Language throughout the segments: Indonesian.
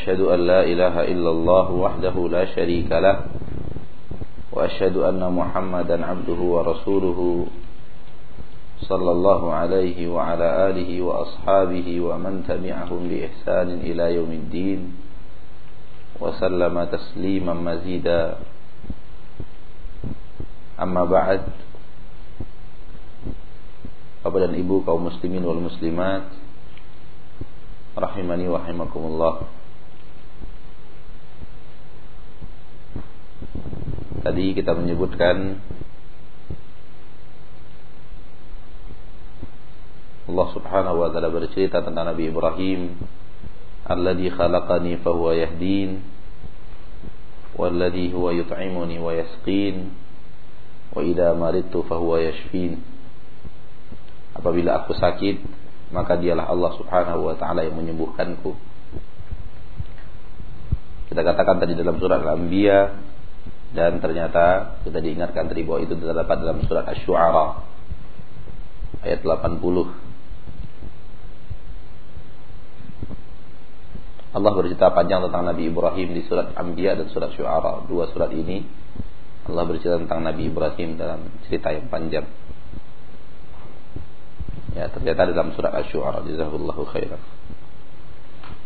أشهد أن لا إله إلا الله وحده لا شريك له وأشهد أن محمدا عبده ورسوله صلى الله عليه وعلى آله وأصحابه ومن تبعهم بإحسان إلى يوم الدين وسلم تسليما مزيدا أما بعد Bapak dan Ibu kaum muslimin wal muslimat rahimakumullah. Tadi kita menyebutkan Allah Subhanahu wa taala bercerita tentang Nabi Ibrahim alladzi khalaqani fahuwa yahdin walladzi huwa yut'imuni wa yasqin wa idza maridtu fahuwa yashfin Apabila aku sakit, maka dialah Allah Subhanahu wa taala yang menyembuhkanku. Kita katakan tadi dalam surat Al-Anbiya dan ternyata kita diingatkan tadi bahwa itu terdapat dalam surat Asy-Syu'ara ayat 80. Allah bercerita panjang tentang Nabi Ibrahim di surat Anbiya dan surat Syu'ara. Dua surat ini Allah bercerita tentang Nabi Ibrahim dalam cerita yang panjang. Ya, ternyata dalam surat Asy-Syu'ara. Jazakallahu khairan.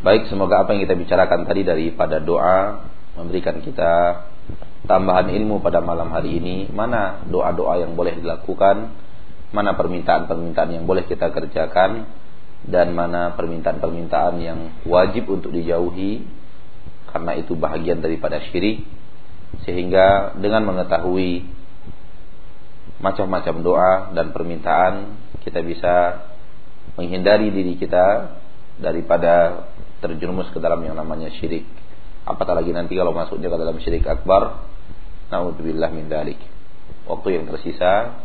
Baik, semoga apa yang kita bicarakan tadi daripada doa memberikan kita tambahan ilmu pada malam hari ini, mana doa-doa yang boleh dilakukan, mana permintaan-permintaan yang boleh kita kerjakan? Dan mana permintaan-permintaan yang wajib untuk dijauhi? Karena itu bahagian daripada syirik. Sehingga dengan mengetahui macam-macam doa dan permintaan kita bisa menghindari diri kita daripada terjerumus ke dalam yang namanya syirik. Apatah lagi nanti kalau masuknya ke dalam syirik akbar, naudzubillah min dalik. Waktu yang tersisa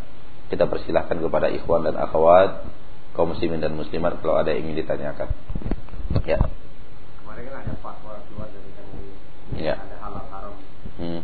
kita persilahkan kepada ikhwan dan akhwat kaum muslimin dan muslimat kalau ada yang ingin ditanyakan. Ya. Kemarin kan ada fatwa keluar dari kami. Ya. Ada halal haram. Hmm.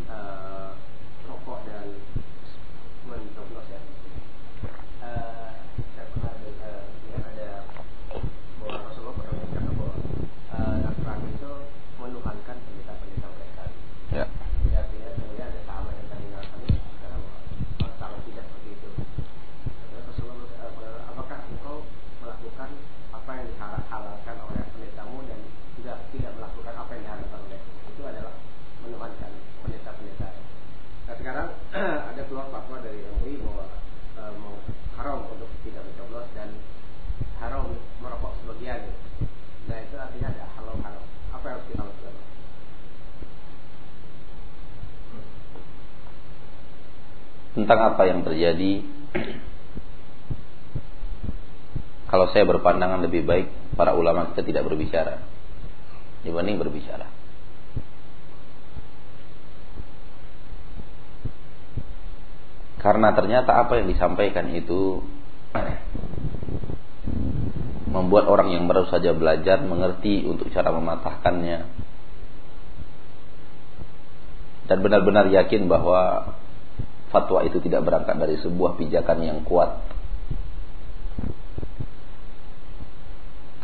Tentang apa yang terjadi. Kalau saya berpandangan lebih baik para ulama kita tidak berbicara. Dibanding berbicara. Karena ternyata apa yang disampaikan itu membuat orang yang baru saja belajar mengerti untuk cara mematahkannya. Dan benar-benar yakin bahwa fatwa itu tidak berangkat dari sebuah pijakan yang kuat.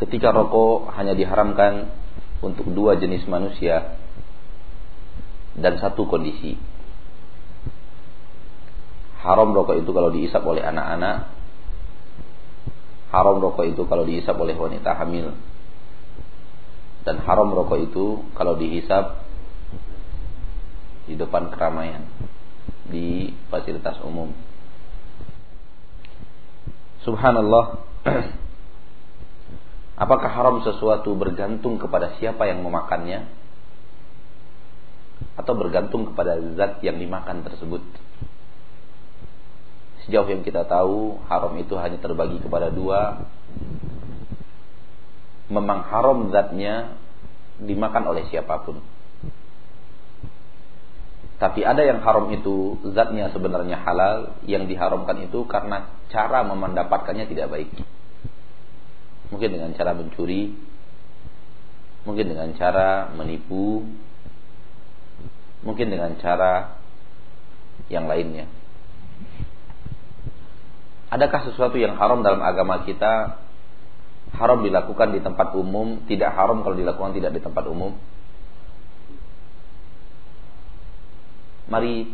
Ketika rokok hanya diharamkan untuk dua jenis manusia dan satu kondisi. Haram rokok itu kalau diisap oleh anak-anak. Haram rokok itu kalau diisap oleh wanita hamil. Dan haram rokok itu kalau dihisap di depan keramaian di fasilitas umum. Subhanallah. Apakah haram sesuatu bergantung kepada siapa yang memakannya? Atau bergantung kepada zat yang dimakan tersebut? Sejauh yang kita tahu, haram itu hanya terbagi kepada dua. Memang haram zatnya dimakan oleh siapa pun. Tapi ada yang haram itu zatnya sebenarnya halal, yang diharamkan itu karena cara mendapatkannya tidak baik. Mungkin dengan cara mencuri, mungkin dengan cara menipu, mungkin dengan cara yang lainnya. Adakah sesuatu yang haram dalam agama kita haram dilakukan di tempat umum, tidak haram kalau dilakukan tidak di tempat umum? Mari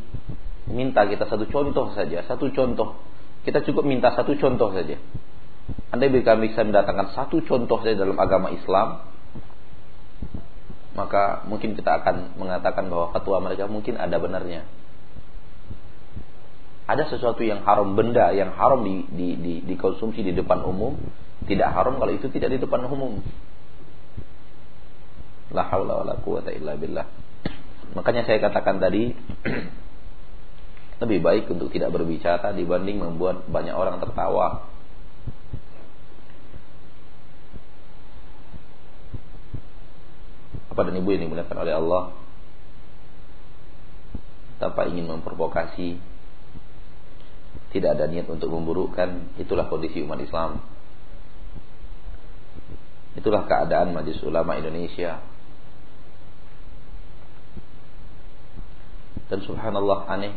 minta kita satu contoh saja, satu contoh. Kita cukup minta satu contoh saja. Anda bisa mendatangkan satu contoh saja dalam agama Islam, maka mungkin kita akan mengatakan bahwa fatwa mereka mungkin ada benarnya. Ada sesuatu yang haram benda yang haram di, di, di, dikonsumsi di depan umum tidak haram kalau itu tidak di depan umum. La haula wala quwata illa billah. Makanya saya katakan tadi lebih baik untuk tidak berbicara dibanding membuat banyak orang tertawa. Apa dan ibu yang dimuliakan oleh Allah? Tanpa ingin memprovokasi tidak ada niat untuk memburukkan itulah kondisi umat Islam. Itulah keadaan Majelis Ulama Indonesia dan subhanallah aneh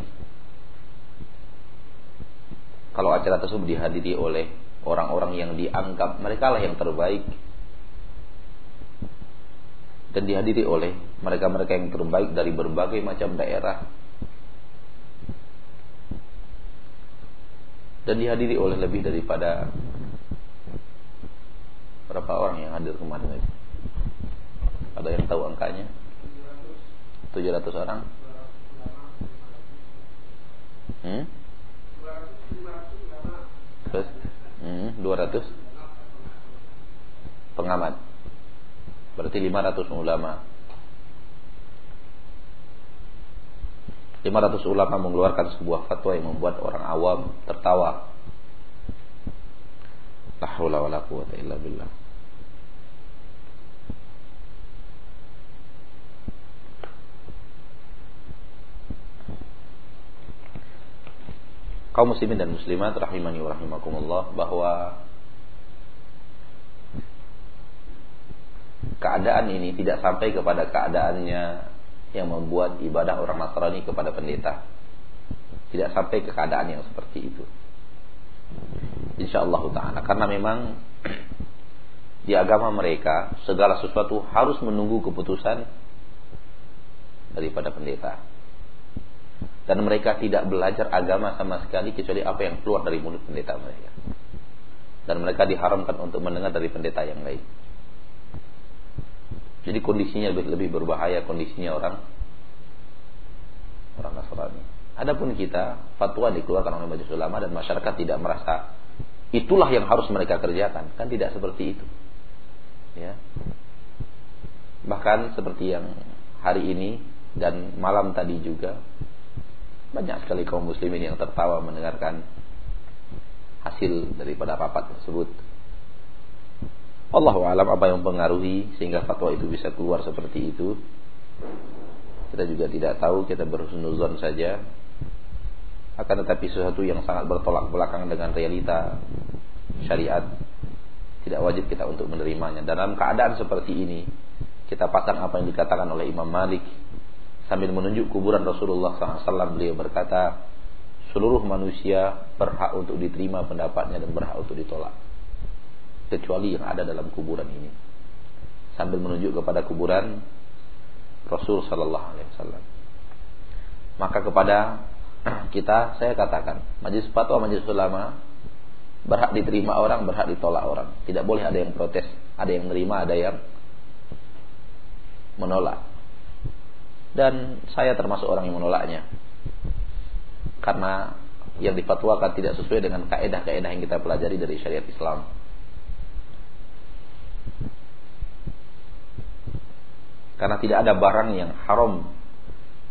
kalau acara tersebut dihadiri oleh orang-orang yang dianggap mereka lah yang terbaik dan dihadiri oleh mereka-mereka yang terbaik dari berbagai macam daerah dan dihadiri oleh lebih daripada berapa orang yang hadir kemarin? Ada yang tahu angkanya? 700 orang? Hmm? Terus? Hmm, 200 pengamat. Berarti 500 ulama. 500 ulama mengeluarkan sebuah fatwa yang membuat orang awam tertawa. La haula wala quwata illa billah. Kaum muslimin dan muslimat rahimani wa rahimakumullah bahwa keadaan ini tidak sampai kepada keadaannya yang membuat ibadah orang Nasrani kepada pendeta. Tidak sampai ke keadaan yang seperti itu. Insyaallah taala karena memang di agama mereka segala sesuatu harus menunggu keputusan daripada pendeta dan mereka tidak belajar agama sama sekali kecuali apa yang keluar dari mulut pendeta mereka. Dan mereka diharamkan untuk mendengar dari pendeta yang lain. Jadi kondisinya lebih lebih berbahaya kondisinya orang orang Nasrani. Adapun kita fatwa dikeluarkan oleh majelis ulama dan masyarakat tidak merasa itulah yang harus mereka kerjakan, kan tidak seperti itu. Ya. Bahkan seperti yang hari ini dan malam tadi juga banyak sekali kaum muslimin yang tertawa mendengarkan hasil daripada rapat tersebut. Allah alam apa yang mempengaruhi sehingga fatwa itu bisa keluar seperti itu. Kita juga tidak tahu, kita berhusnuzon saja. Akan tetapi sesuatu yang sangat bertolak belakang dengan realita syariat tidak wajib kita untuk menerimanya. Dalam keadaan seperti ini, kita pasang apa yang dikatakan oleh Imam Malik sambil menunjuk kuburan Rasulullah SAW beliau berkata seluruh manusia berhak untuk diterima pendapatnya dan berhak untuk ditolak kecuali yang ada dalam kuburan ini. Sambil menunjuk kepada kuburan Rasul Sallallahu Alaihi Wasallam. Maka kepada kita saya katakan majlis fatwa majlis ulama berhak diterima orang berhak ditolak orang. Tidak boleh ada yang protes ada yang menerima ada yang menolak dan saya termasuk orang yang menolaknya karena yang difatwakan tidak sesuai dengan kaedah-kaedah yang kita pelajari dari syariat Islam. Karena tidak ada barang yang haram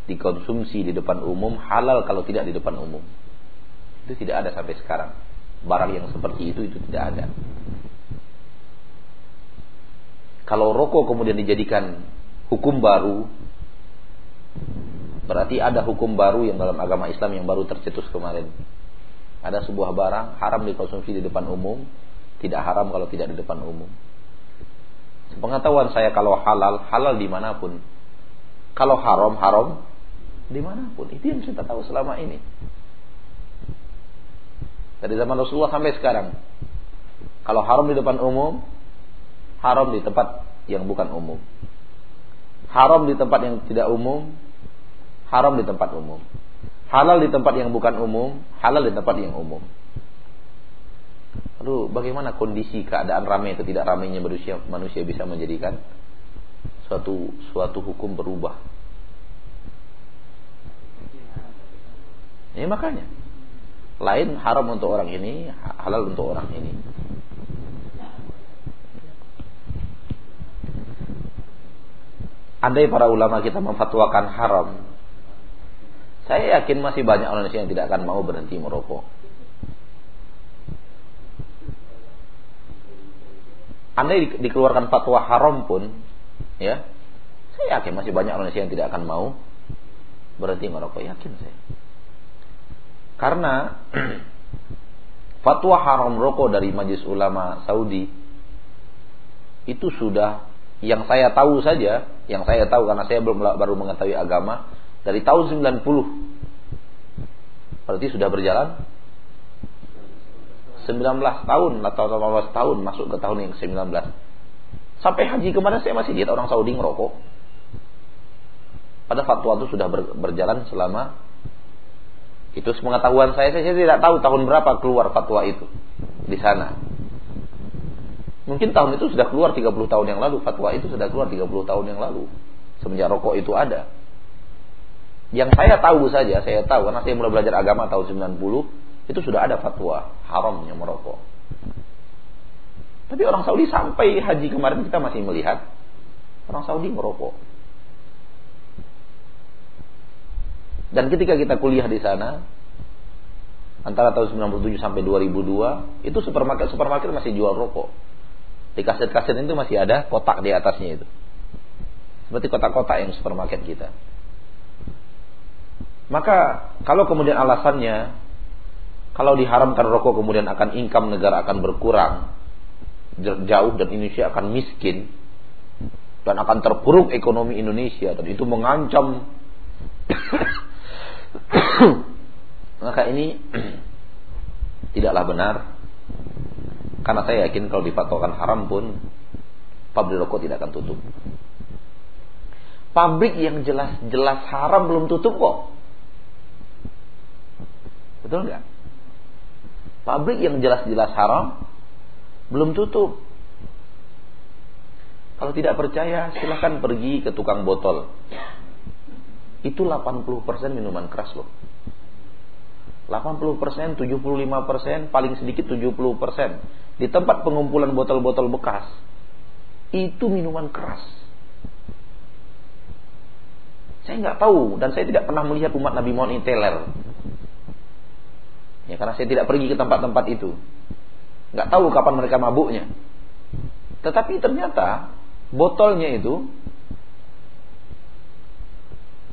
dikonsumsi di depan umum halal kalau tidak di depan umum. Itu tidak ada sampai sekarang. Barang yang seperti itu itu tidak ada. Kalau rokok kemudian dijadikan hukum baru Berarti ada hukum baru yang dalam agama Islam yang baru tercetus kemarin. Ada sebuah barang haram dikonsumsi di depan umum, tidak haram kalau tidak di depan umum. Pengetahuan saya kalau halal, halal di mana pun. Kalau haram, haram di mana pun. Itu yang kita tahu selama ini. Dari zaman Rasulullah sampai sekarang. Kalau haram di depan umum, haram di tempat yang bukan umum. Haram di tempat yang tidak umum, haram di tempat umum. Halal di tempat yang bukan umum, halal di tempat yang umum. Lalu bagaimana kondisi keadaan ramai atau tidak ramainya manusia manusia bisa menjadikan suatu suatu hukum berubah? Ini makanya lain haram untuk orang ini, halal untuk orang ini. Andai para ulama kita memfatwakan haram, saya yakin masih banyak orang Indonesia yang tidak akan mau berhenti merokok. Andai dikeluarkan fatwa haram pun, ya, saya yakin masih banyak orang Indonesia yang tidak akan mau berhenti merokok. Yakin saya. Karena fatwa haram rokok dari Majelis Ulama Saudi itu sudah yang saya tahu saja, yang saya tahu karena saya belum baru mengetahui agama dari tahun 90. Berarti sudah berjalan 19 tahun atau 18 tahun masuk ke tahun yang ke-19. Sampai haji kemarin saya masih lihat orang Saudi ngerokok. Pada fatwa itu sudah berjalan selama itu sepengetahuan saya, saya tidak tahu tahun berapa keluar fatwa itu di sana. Mungkin tahun itu sudah keluar 30 tahun yang lalu, fatwa itu sudah keluar 30 tahun yang lalu. Semenjak rokok itu ada. Yang saya tahu saja, saya tahu karena saya mulai belajar agama tahun 90, itu sudah ada fatwa haramnya merokok. Tapi orang Saudi sampai haji kemarin kita masih melihat orang Saudi merokok. Dan ketika kita kuliah di sana antara tahun 97 sampai 2002 itu supermarket supermarket masih jual rokok. Di kaset-kaset itu masih ada kotak di atasnya itu. Seperti kotak-kotak yang supermarket kita. Maka kalau kemudian alasannya kalau diharamkan rokok kemudian akan income negara akan berkurang jauh dan Indonesia akan miskin dan akan terpuruk ekonomi Indonesia dan itu mengancam Maka ini tidaklah benar karena saya yakin kalau dipatokan haram pun pabrik rokok tidak akan tutup. Pabrik yang jelas-jelas haram belum tutup kok. Betul nggak? Pabrik yang jelas-jelas haram belum tutup. Kalau tidak percaya silahkan pergi ke tukang botol itu 80% minuman keras loh. 80%, 75%, paling sedikit 70%. Di tempat pengumpulan botol-botol bekas, itu minuman keras. Saya nggak tahu dan saya tidak pernah melihat umat Nabi Muhammad ini teler. Ya karena saya tidak pergi ke tempat-tempat itu. Nggak tahu kapan mereka mabuknya. Tetapi ternyata botolnya itu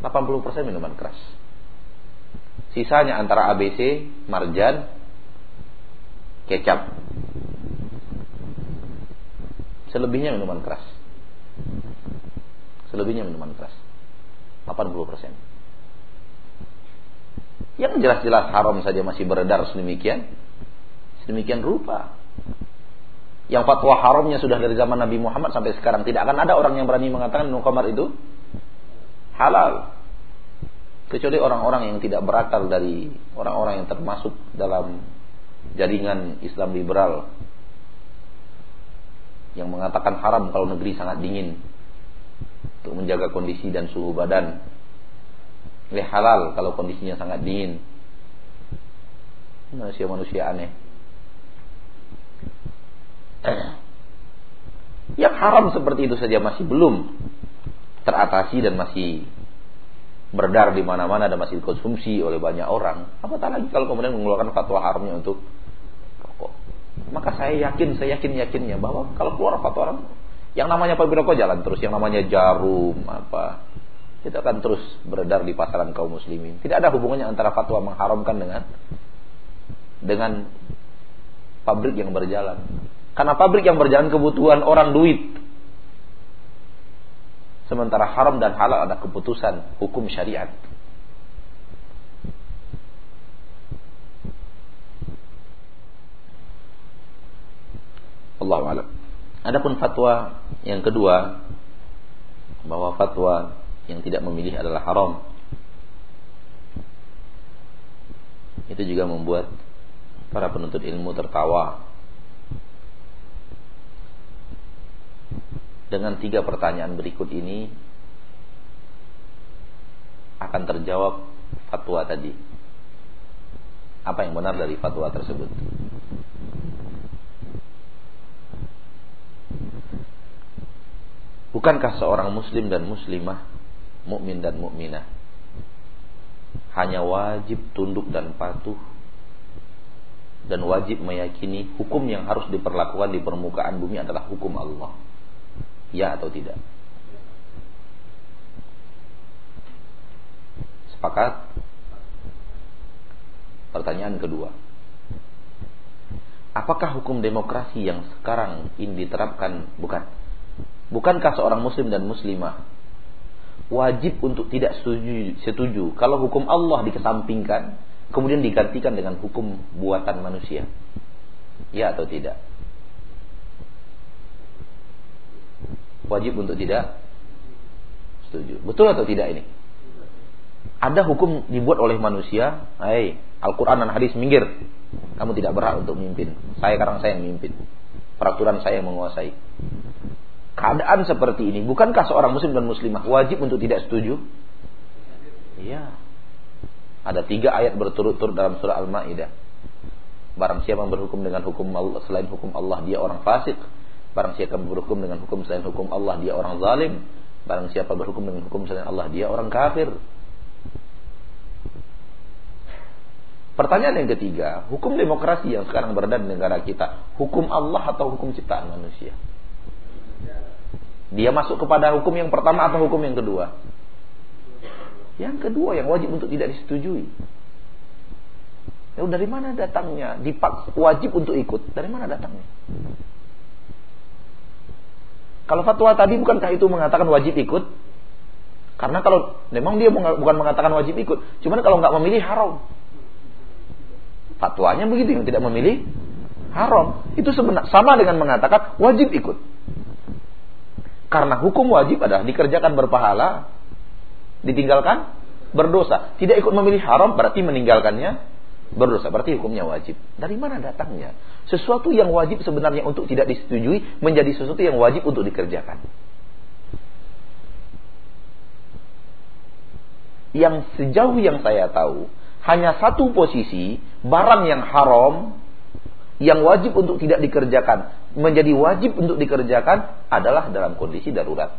80% minuman keras. Sisanya antara ABC, marjan, kecap. Selebihnya minuman keras. Selebihnya minuman keras. 80%. Yang jelas-jelas haram saja masih beredar sedemikian. Sedemikian rupa. Yang fatwa haramnya sudah dari zaman Nabi Muhammad sampai sekarang tidak akan ada orang yang berani mengatakan minum itu halal kecuali orang-orang yang tidak berakal dari orang-orang yang termasuk dalam jaringan Islam liberal yang mengatakan haram kalau negeri sangat dingin untuk menjaga kondisi dan suhu badan. Ini halal kalau kondisinya sangat dingin. Manusia-manusia aneh. Yang haram seperti itu saja masih belum teratasi dan masih beredar di mana-mana dan masih dikonsumsi oleh banyak orang. Apatah lagi kalau kemudian mengeluarkan fatwa haramnya untuk rokok. Maka saya yakin, saya yakin yakinnya bahwa kalau keluar fatwa haram, yang namanya pabrik rokok jalan terus, yang namanya jarum apa itu akan terus beredar di pasaran kaum muslimin. Tidak ada hubungannya antara fatwa mengharamkan dengan dengan pabrik yang berjalan. Karena pabrik yang berjalan kebutuhan orang duit. Sementara haram dan halal ada keputusan hukum syariat. Allah alam. Adapun fatwa yang kedua bahwa fatwa yang tidak memilih adalah haram. Itu juga membuat para penuntut ilmu tertawa. Dengan tiga pertanyaan berikut ini akan terjawab fatwa tadi. Apa yang benar dari fatwa tersebut? Bukankah seorang muslim dan muslimah, mukmin dan mukminah hanya wajib tunduk dan patuh dan wajib meyakini hukum yang harus diperlakukan di permukaan bumi adalah hukum Allah. Ya atau tidak? Sepakat? Pertanyaan kedua. Apakah hukum demokrasi yang sekarang ini diterapkan bukan Bukankah seorang muslim dan muslimah wajib untuk tidak setuju, setuju kalau hukum Allah dikesampingkan kemudian digantikan dengan hukum buatan manusia? Ya atau tidak? Wajib untuk tidak setuju. Betul atau tidak ini? Ada hukum dibuat oleh manusia, hai, Al-Quran dan hadis minggir. Kamu tidak berhak untuk memimpin. Saya sekarang saya yang memimpin. Peraturan saya yang menguasai keadaan seperti ini, bukankah seorang muslim dan muslimah wajib untuk tidak setuju? Iya. Ada tiga ayat berturut-turut dalam surah Al-Ma'idah. Barang siapa berhukum dengan hukum Allah, selain hukum Allah, dia orang fasik. Barang siapa berhukum dengan hukum selain hukum Allah, dia orang zalim. Barang siapa berhukum dengan hukum selain Allah, dia orang kafir. Pertanyaan yang ketiga, hukum demokrasi yang sekarang berada di negara kita, hukum Allah atau hukum ciptaan manusia? Dia masuk kepada hukum yang pertama atau hukum yang kedua? Yang kedua yang wajib untuk tidak disetujui. Ya, dari mana datangnya? Dipak wajib untuk ikut. Dari mana datangnya? Kalau fatwa tadi bukankah itu mengatakan wajib ikut? Karena kalau memang dia bukan mengatakan wajib ikut, cuman kalau nggak memilih haram. Fatwanya begitu yang tidak memilih haram. Itu sebenarnya sama dengan mengatakan wajib ikut. Karena hukum wajib adalah dikerjakan berpahala, ditinggalkan berdosa. Tidak ikut memilih haram berarti meninggalkannya berdosa. Berarti hukumnya wajib. Dari mana datangnya? Sesuatu yang wajib sebenarnya untuk tidak disetujui menjadi sesuatu yang wajib untuk dikerjakan. Yang sejauh yang saya tahu, hanya satu posisi barang yang haram yang wajib untuk tidak dikerjakan menjadi wajib untuk dikerjakan adalah dalam kondisi darurat.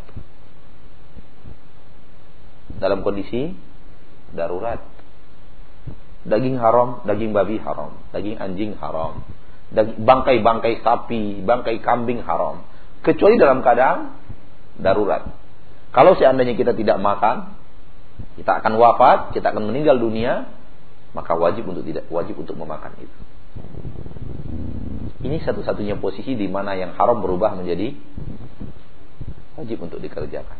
Dalam kondisi darurat. Daging haram, daging babi haram, daging anjing haram, bangkai-bangkai sapi, bangkai kambing haram. Kecuali dalam keadaan darurat. Kalau seandainya kita tidak makan, kita akan wafat, kita akan meninggal dunia, maka wajib untuk tidak wajib untuk memakan itu. Ini satu-satunya posisi di mana yang haram berubah menjadi wajib untuk dikerjakan.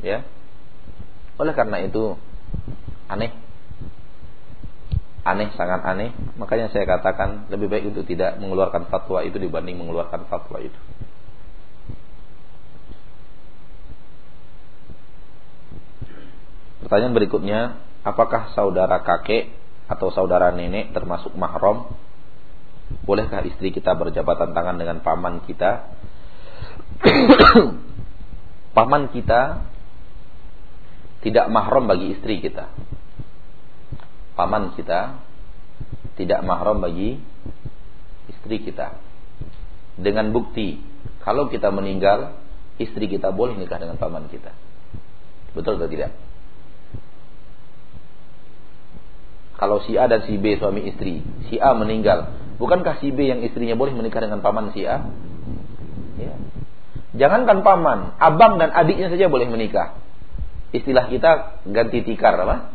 Ya. Oleh karena itu aneh. Aneh sangat aneh, makanya saya katakan lebih baik untuk tidak mengeluarkan fatwa itu dibanding mengeluarkan fatwa itu. Pertanyaan berikutnya, apakah saudara kakek atau saudara nenek termasuk mahram? Bolehkah istri kita berjabatan tangan dengan paman kita? paman kita tidak mahram bagi istri kita. Paman kita tidak mahram bagi istri kita. Dengan bukti kalau kita meninggal, istri kita boleh nikah dengan paman kita. Betul atau tidak? Kalau si A dan si B suami istri, si A meninggal, bukankah si B yang istrinya boleh menikah dengan paman si A? Ya. Jangankan paman, abang dan adiknya saja boleh menikah. Istilah kita ganti tikar apa?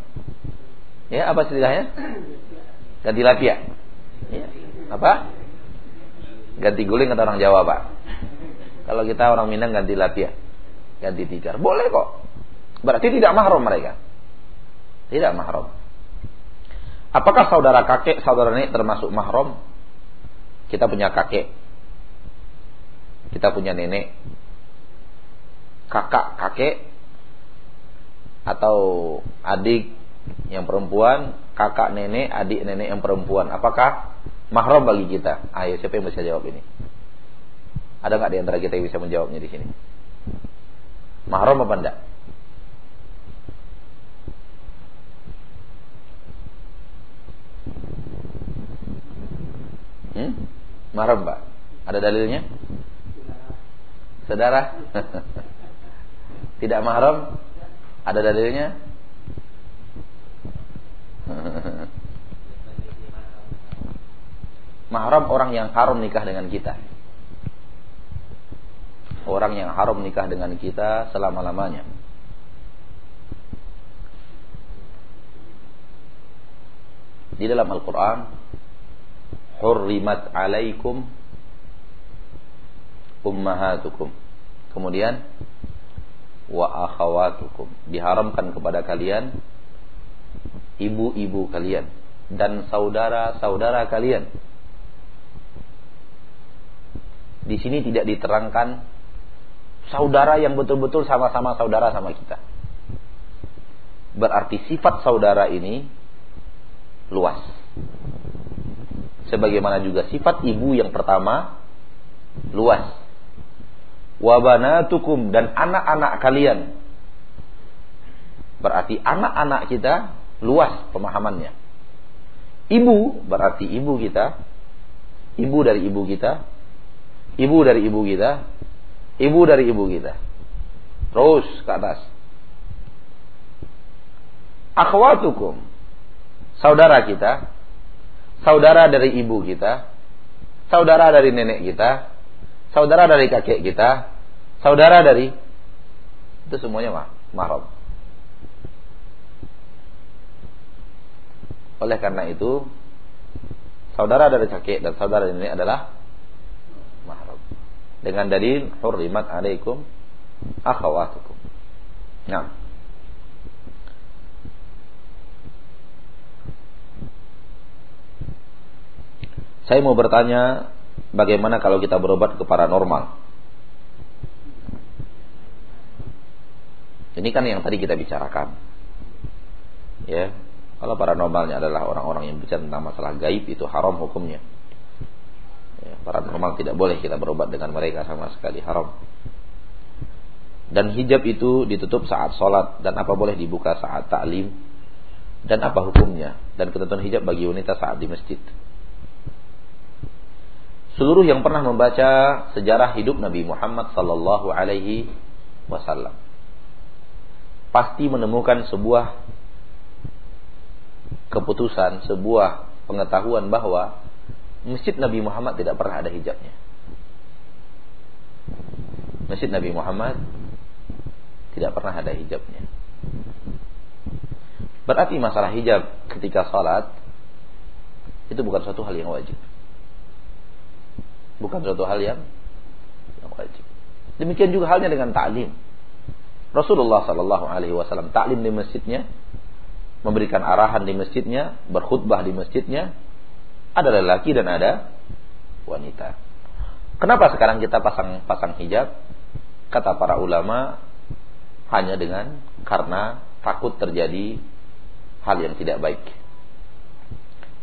Ya, apa istilahnya? Ganti lapia. Ya. Apa? Ganti guling kata orang Jawa, Pak. Kalau kita orang Minang ganti lapia. Ganti tikar. Boleh kok. Berarti tidak mahram mereka. Tidak mahram. Apakah saudara kakek, saudara nenek termasuk mahram? Kita punya kakek, Kita punya nenek, kakak, kakek, atau adik yang perempuan, kakak nenek, adik nenek yang perempuan. Apakah mahram bagi kita? Ayo siapa yang bisa jawab ini? Ada nggak di antara kita yang bisa menjawabnya di sini? Mahram apa enggak? Hmm? Mahram Pak? Ada dalilnya? Saudara? Tidak mahram? Ada dalilnya? mahram orang yang haram nikah dengan kita. Orang yang haram nikah dengan kita selama-lamanya. Di dalam Al-Quran Hurrimat alaikum Ummahatukum Kemudian Wa akhawatukum Diharamkan kepada kalian Ibu-ibu kalian Dan saudara-saudara kalian Di sini tidak diterangkan saudara yang betul-betul sama-sama saudara sama kita. Berarti sifat saudara ini luas. Sebagaimana juga sifat ibu yang pertama luas. Wabanatukum dan anak-anak kalian. Berarti anak-anak kita luas pemahamannya. Ibu berarti ibu kita, ibu dari ibu kita, ibu dari ibu kita, ibu dari ibu kita. Terus ke atas. Akhwatukum. Saudara kita. Saudara dari ibu kita. Saudara dari nenek kita. Saudara dari kakek kita. Saudara dari itu semuanya mah mahram. Oleh karena itu saudara dari kakek dan saudara nenek adalah dengan dalil hurrimat alaikum akhawatukum. Nah. Saya mau bertanya bagaimana kalau kita berobat ke paranormal? Ini kan yang tadi kita bicarakan. Ya, kalau paranormalnya adalah orang-orang yang bicara tentang masalah gaib itu haram hukumnya. Ya, paranormal tidak boleh kita berobat dengan mereka sama sekali haram. Dan hijab itu ditutup saat sholat dan apa boleh dibuka saat taklim dan apa hukumnya dan ketentuan hijab bagi wanita saat di masjid. Seluruh yang pernah membaca sejarah hidup Nabi Muhammad sallallahu alaihi wasallam pasti menemukan sebuah keputusan, sebuah pengetahuan bahwa Masjid Nabi Muhammad tidak pernah ada hijabnya. Masjid Nabi Muhammad tidak pernah ada hijabnya. Berarti masalah hijab ketika salat itu bukan suatu hal yang wajib. Bukan suatu hal yang, yang wajib. Demikian juga halnya dengan taklim. Rasulullah Shallallahu Alaihi Wasallam taklim di masjidnya, memberikan arahan di masjidnya, berkhutbah di masjidnya, ada lelaki dan ada wanita. Kenapa sekarang kita pasang pasang hijab? Kata para ulama hanya dengan karena takut terjadi hal yang tidak baik.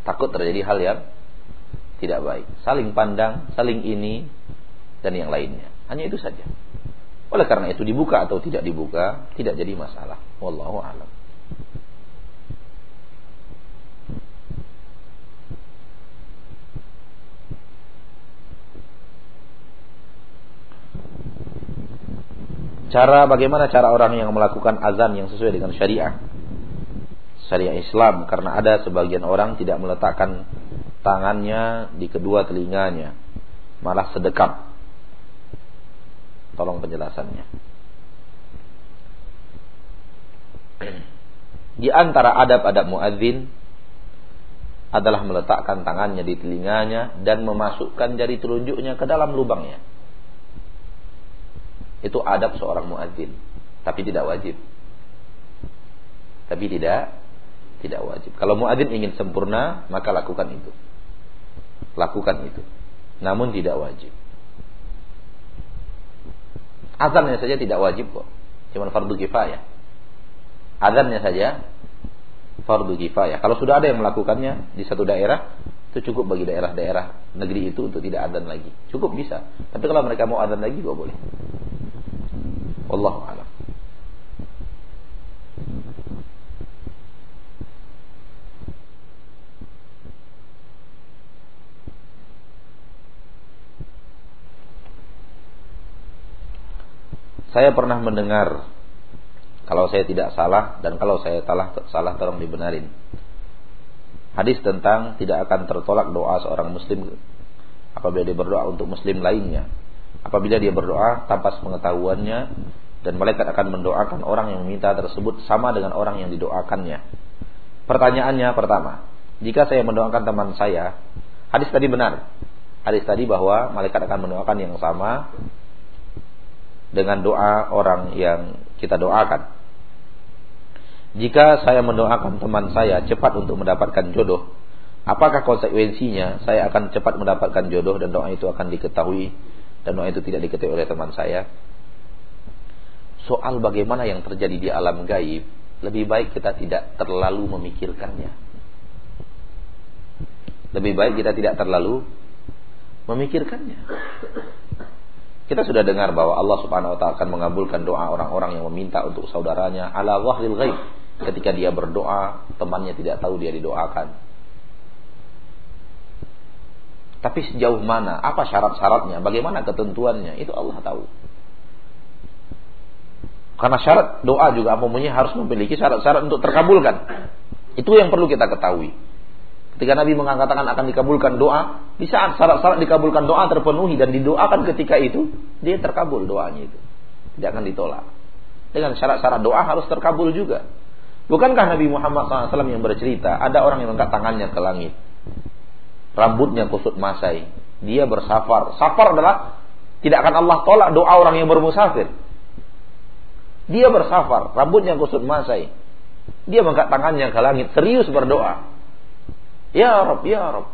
Takut terjadi hal yang tidak baik. Saling pandang, saling ini dan yang lainnya. Hanya itu saja. Oleh karena itu dibuka atau tidak dibuka tidak jadi masalah. Wallahu a'lam. Cara bagaimana cara orang yang melakukan azan yang sesuai dengan syariah? Syariah Islam karena ada sebagian orang tidak meletakkan tangannya di kedua telinganya, malah sedekap. Tolong penjelasannya. Di antara adab-adab muadzin adalah meletakkan tangannya di telinganya dan memasukkan jari telunjuknya ke dalam lubangnya. Itu adab seorang muadzin, tapi tidak wajib. Tapi tidak tidak wajib. Kalau muadzin ingin sempurna, maka lakukan itu. Lakukan itu. Namun tidak wajib. Azannya saja tidak wajib kok. Cuma fardu kifayah. Azannya saja fardu kifayah. Kalau sudah ada yang melakukannya di satu daerah, itu cukup bagi daerah-daerah negeri itu untuk tidak adzan lagi. Cukup bisa. Tapi kalau mereka mau adzan lagi juga boleh. Wallahu a'lam. Saya pernah mendengar kalau saya tidak salah dan kalau saya salah salah tolong dibenarin. Hadis tentang tidak akan tertolak doa seorang muslim apabila dia berdoa untuk muslim lainnya. Apabila dia berdoa tanpa pengetahuannya dan malaikat akan mendoakan orang yang meminta tersebut sama dengan orang yang didoakannya. Pertanyaannya pertama, jika saya mendoakan teman saya, hadis tadi benar. Hadis tadi bahwa malaikat akan mendoakan yang sama dengan doa orang yang kita doakan. Jika saya mendoakan teman saya cepat untuk mendapatkan jodoh, apakah konsekuensinya saya akan cepat mendapatkan jodoh dan doa itu akan diketahui dan doa itu tidak diketahui oleh teman saya? Soal bagaimana yang terjadi di alam gaib, lebih baik kita tidak terlalu memikirkannya. Lebih baik kita tidak terlalu memikirkannya. Kita sudah dengar bahwa Allah Subhanahu wa taala akan mengabulkan doa orang-orang yang meminta untuk saudaranya ala wahril ghaib. Ketika dia berdoa, temannya tidak tahu dia didoakan. Tapi sejauh mana, apa syarat-syaratnya, bagaimana ketentuannya, itu Allah tahu. Karena syarat doa juga umumnya harus memiliki syarat-syarat untuk terkabulkan. Itu yang perlu kita ketahui. Ketika Nabi mengatakan akan dikabulkan doa, di saat syarat-syarat dikabulkan doa terpenuhi dan didoakan ketika itu, dia terkabul doanya itu. Tidak akan ditolak. Dengan syarat-syarat doa harus terkabul juga. Bukankah Nabi Muhammad SAW yang bercerita, ada orang yang mengangkat tangannya ke langit. Rambutnya kusut masai. Dia bersafar. Safar adalah tidak akan Allah tolak doa orang yang bermusafir. Dia bersafar, rambutnya kusut masai. Dia mengangkat tangannya ke langit, serius berdoa. Ya Rob, ya Rob.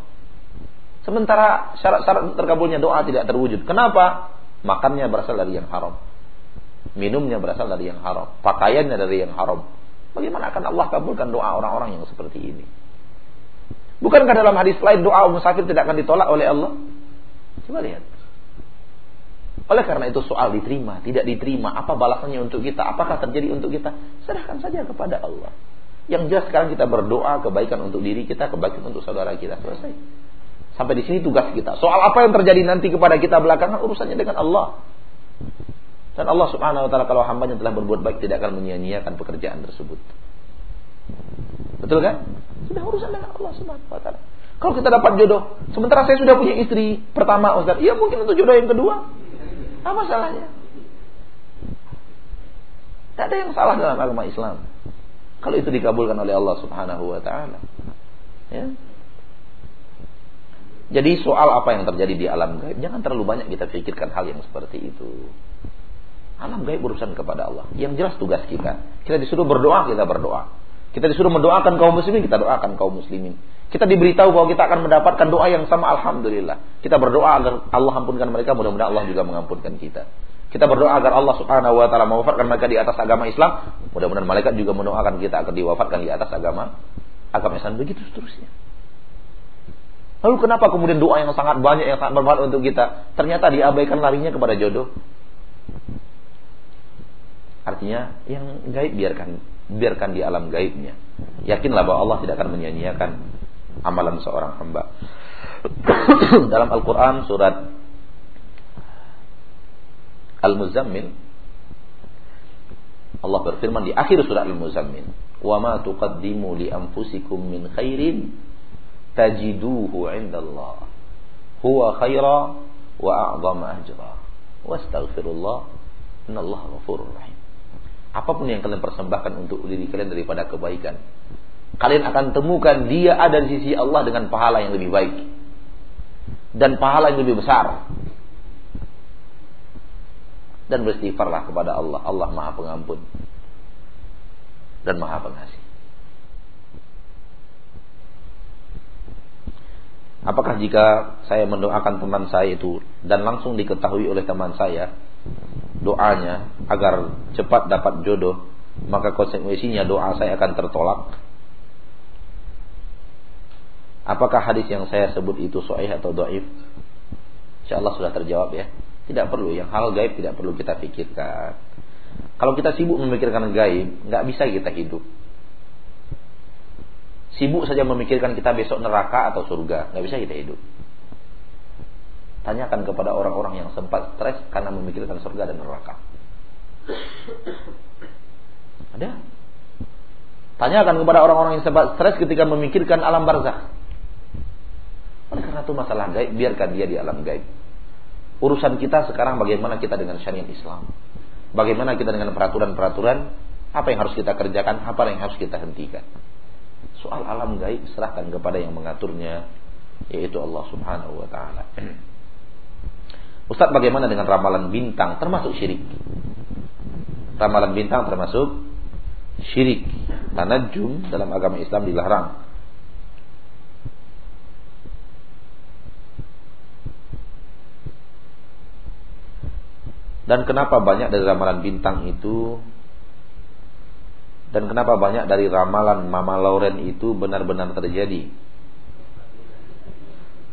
Sementara syarat-syarat terkabulnya doa tidak terwujud. Kenapa? Makannya berasal dari yang haram. Minumnya berasal dari yang haram. Pakaiannya dari yang haram. Bagaimana akan Allah kabulkan doa orang-orang yang seperti ini? Bukankah dalam hadis lain doa musafir tidak akan ditolak oleh Allah? Coba lihat. Oleh karena itu soal diterima, tidak diterima, apa balasannya untuk kita? Apakah terjadi untuk kita? Serahkan saja kepada Allah. Yang jelas sekarang kita berdoa kebaikan untuk diri kita, kebaikan untuk saudara kita. Selesai. Sampai di sini tugas kita. Soal apa yang terjadi nanti kepada kita belakangan urusannya dengan Allah. Dan Allah Subhanahu wa taala kalau hambanya telah berbuat baik tidak akan menyia-nyiakan pekerjaan tersebut. Betul kan? Sudah urusan dengan Allah Subhanahu wa taala. Kalau kita dapat jodoh, sementara saya sudah punya istri pertama Ustaz, iya mungkin untuk jodoh yang kedua. Apa salahnya? Tidak ada yang salah dalam agama Islam. Kalau itu dikabulkan oleh Allah Subhanahu wa taala. Ya. Jadi soal apa yang terjadi di alam gaib, jangan terlalu banyak kita pikirkan hal yang seperti itu. Alam gaib urusan kepada Allah. Yang jelas tugas kita. Kita disuruh berdoa, kita berdoa. Kita disuruh mendoakan kaum muslimin, kita doakan kaum muslimin. Kita diberitahu bahwa kita akan mendapatkan doa yang sama, alhamdulillah. Kita berdoa agar Allah ampunkan mereka, mudah-mudahan Allah juga mengampunkan kita. Kita berdoa agar Allah Subhanahu wa taala mewafatkan mereka di atas agama Islam. Mudah-mudahan malaikat juga mendoakan kita agar diwafatkan di atas agama agama Islam begitu seterusnya. Lalu kenapa kemudian doa yang sangat banyak yang sangat bermanfaat untuk kita ternyata diabaikan larinya kepada jodoh? Artinya yang gaib biarkan biarkan di alam gaibnya. Yakinlah bahwa Allah tidak akan menyia-nyiakan amalan seorang hamba. Dalam Al-Qur'an surat Al-Muzammil Allah berfirman di akhir surat Al-Muzammil, "Wa ma tuqaddimu li anfusikum min khairin tajiduhu 'indallah. Huwa khaira wa a'zama ajra. Wastaghfirullah, innallaha ghafurur rahim." Apa pun yang kalian persembahkan untuk diri kalian daripada kebaikan, kalian akan temukan dia ada di sisi Allah dengan pahala yang lebih baik dan pahala yang lebih besar dan beristighfarlah kepada Allah. Allah Maha Pengampun dan Maha Pengasih. Apakah jika saya mendoakan teman saya itu dan langsung diketahui oleh teman saya doanya agar cepat dapat jodoh, maka konsekuensinya doa saya akan tertolak. Apakah hadis yang saya sebut itu sahih atau dhaif? Insyaallah sudah terjawab ya. Tidak perlu yang hal gaib tidak perlu kita pikirkan. Kalau kita sibuk memikirkan gaib, nggak bisa kita hidup. Sibuk saja memikirkan kita besok neraka atau surga, nggak bisa kita hidup. Tanyakan kepada orang-orang yang sempat stres karena memikirkan surga dan neraka. Ada. Tanyakan kepada orang-orang yang sempat stres ketika memikirkan alam barzakh. Oleh karena itu masalah gaib, biarkan dia di alam gaib. Urusan kita sekarang bagaimana kita dengan syariat Islam. Bagaimana kita dengan peraturan-peraturan, apa yang harus kita kerjakan, apa yang harus kita hentikan. Soal alam gaib serahkan kepada yang mengaturnya, yaitu Allah Subhanahu wa taala. Ustaz bagaimana dengan ramalan bintang termasuk syirik? Ramalan bintang termasuk syirik. Tanajum dalam agama Islam dilarang. Dan kenapa banyak dari ramalan bintang itu dan kenapa banyak dari ramalan Mama Lauren itu benar-benar terjadi?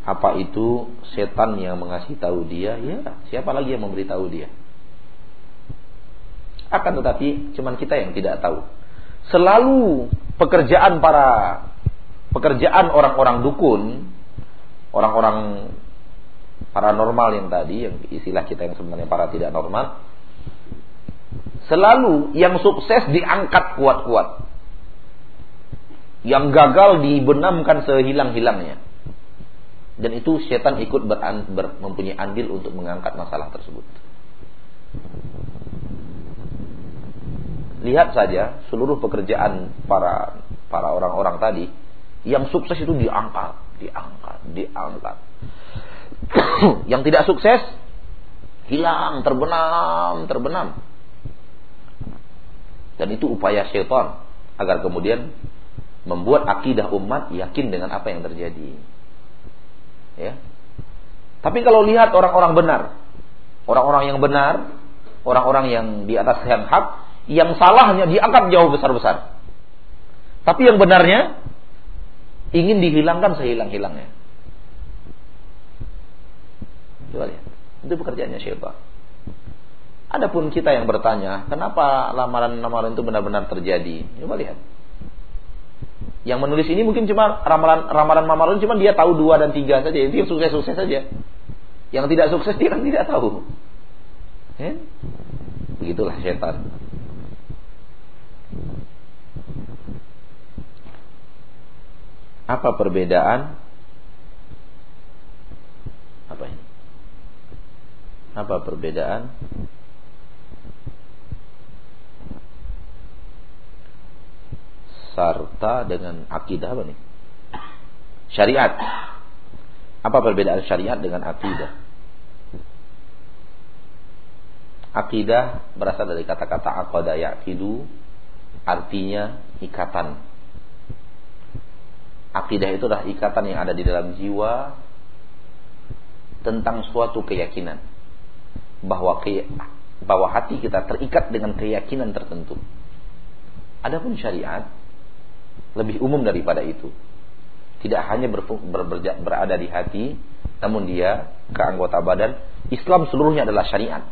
Apa itu setan yang mengasih tahu dia? Ya, siapa lagi yang memberitahu dia? Akan tetapi cuman kita yang tidak tahu. Selalu pekerjaan para pekerjaan orang-orang dukun, orang-orang paranormal yang tadi, yang istilah kita yang sebenarnya para tidak normal, selalu yang sukses diangkat kuat-kuat. Yang gagal dibenamkan sehilang-hilangnya. Dan itu setan ikut beran, ber, mempunyai andil untuk mengangkat masalah tersebut. Lihat saja seluruh pekerjaan para para orang-orang tadi yang sukses itu diangkat, diangkat, diangkat. yang tidak sukses hilang, terbenam, terbenam. Dan itu upaya setan agar kemudian membuat akidah umat yakin dengan apa yang terjadi. Ya. Tapi kalau lihat orang-orang benar, orang-orang yang benar, orang-orang yang di atas yang hak, yang salahnya diangkat jauh besar-besar. Tapi yang benarnya ingin dihilangkan sehilang-hilangnya. Coba lihat. Itu pekerjaannya syaitan. Adapun kita yang bertanya, kenapa lamaran-lamaran itu benar-benar terjadi? Coba lihat. Yang menulis ini mungkin cuma ramalan ramalan ramalan cuma dia tahu dua dan tiga saja. Itu yang sukses-sukses saja. Yang tidak sukses dia kan tidak tahu. Ya? Begitulah setan. Apa perbedaan? Apa ini? Apa perbedaan sarta dengan akidah apa nih? Syariat. Apa perbedaan syariat dengan akidah? Akidah berasal dari kata-kata aqada yaqidu artinya ikatan. Akidah itu adalah ikatan yang ada di dalam jiwa tentang suatu keyakinan bahwa bahwa hati kita terikat dengan keyakinan tertentu. Adapun syariat lebih umum daripada itu. Tidak hanya ber, ber, ber, berada di hati, namun dia ke anggota badan. Islam seluruhnya adalah syariat.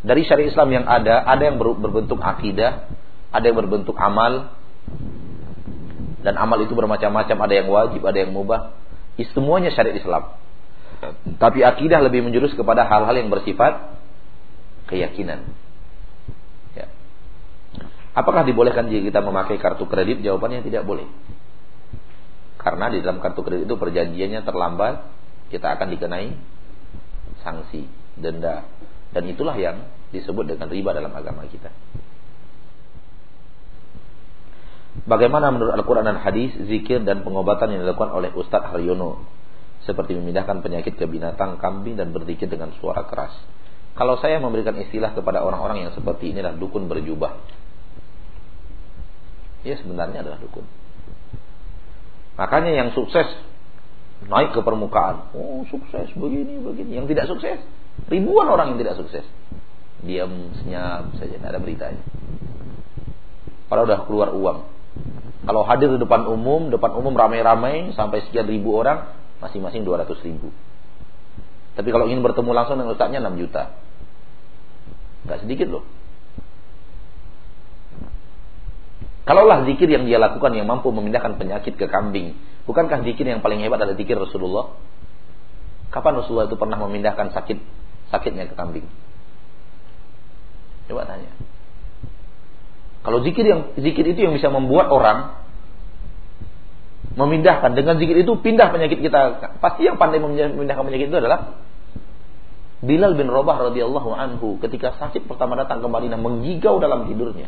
Dari syariat Islam yang ada, ada yang ber, berbentuk akidah, ada yang berbentuk amal, dan amal itu bermacam-macam, ada yang wajib, ada yang mubah. Semuanya syariat Islam. Tapi akidah lebih menjurus kepada hal-hal yang bersifat keyakinan. Apakah dibolehkan jika kita memakai kartu kredit? Jawabannya tidak boleh. Karena di dalam kartu kredit itu perjanjiannya terlambat, kita akan dikenai sanksi, denda. Dan itulah yang disebut dengan riba dalam agama kita. Bagaimana menurut Al-Quran dan Hadis zikir dan pengobatan yang dilakukan oleh Ustadz Haryono seperti memindahkan penyakit ke binatang, kambing dan berzikir dengan suara keras. Kalau saya memberikan istilah kepada orang-orang yang seperti inilah dukun berjubah ya sebenarnya adalah dukun. Makanya yang sukses naik ke permukaan. Oh, sukses begini begini. Yang tidak sukses ribuan orang yang tidak sukses. diam senyap saja, tidak ada beritanya. Kalau udah keluar uang. Kalau hadir di depan umum, depan umum ramai-ramai sampai sekian ribu orang, masing-masing 200 ribu. Tapi kalau ingin bertemu langsung dengan ustaznya 6 juta. Gak sedikit loh. Kalaulah zikir yang dia lakukan yang mampu memindahkan penyakit ke kambing, bukankah zikir yang paling hebat adalah zikir Rasulullah? Kapan Rasulullah itu pernah memindahkan sakit sakitnya ke kambing? Coba tanya. Kalau zikir yang zikir itu yang bisa membuat orang memindahkan dengan zikir itu pindah penyakit kita. Pasti yang pandai memindahkan penyakit itu adalah Bilal bin Rabah radhiyallahu anhu ketika sakit pertama datang ke Madinah menggigau dalam tidurnya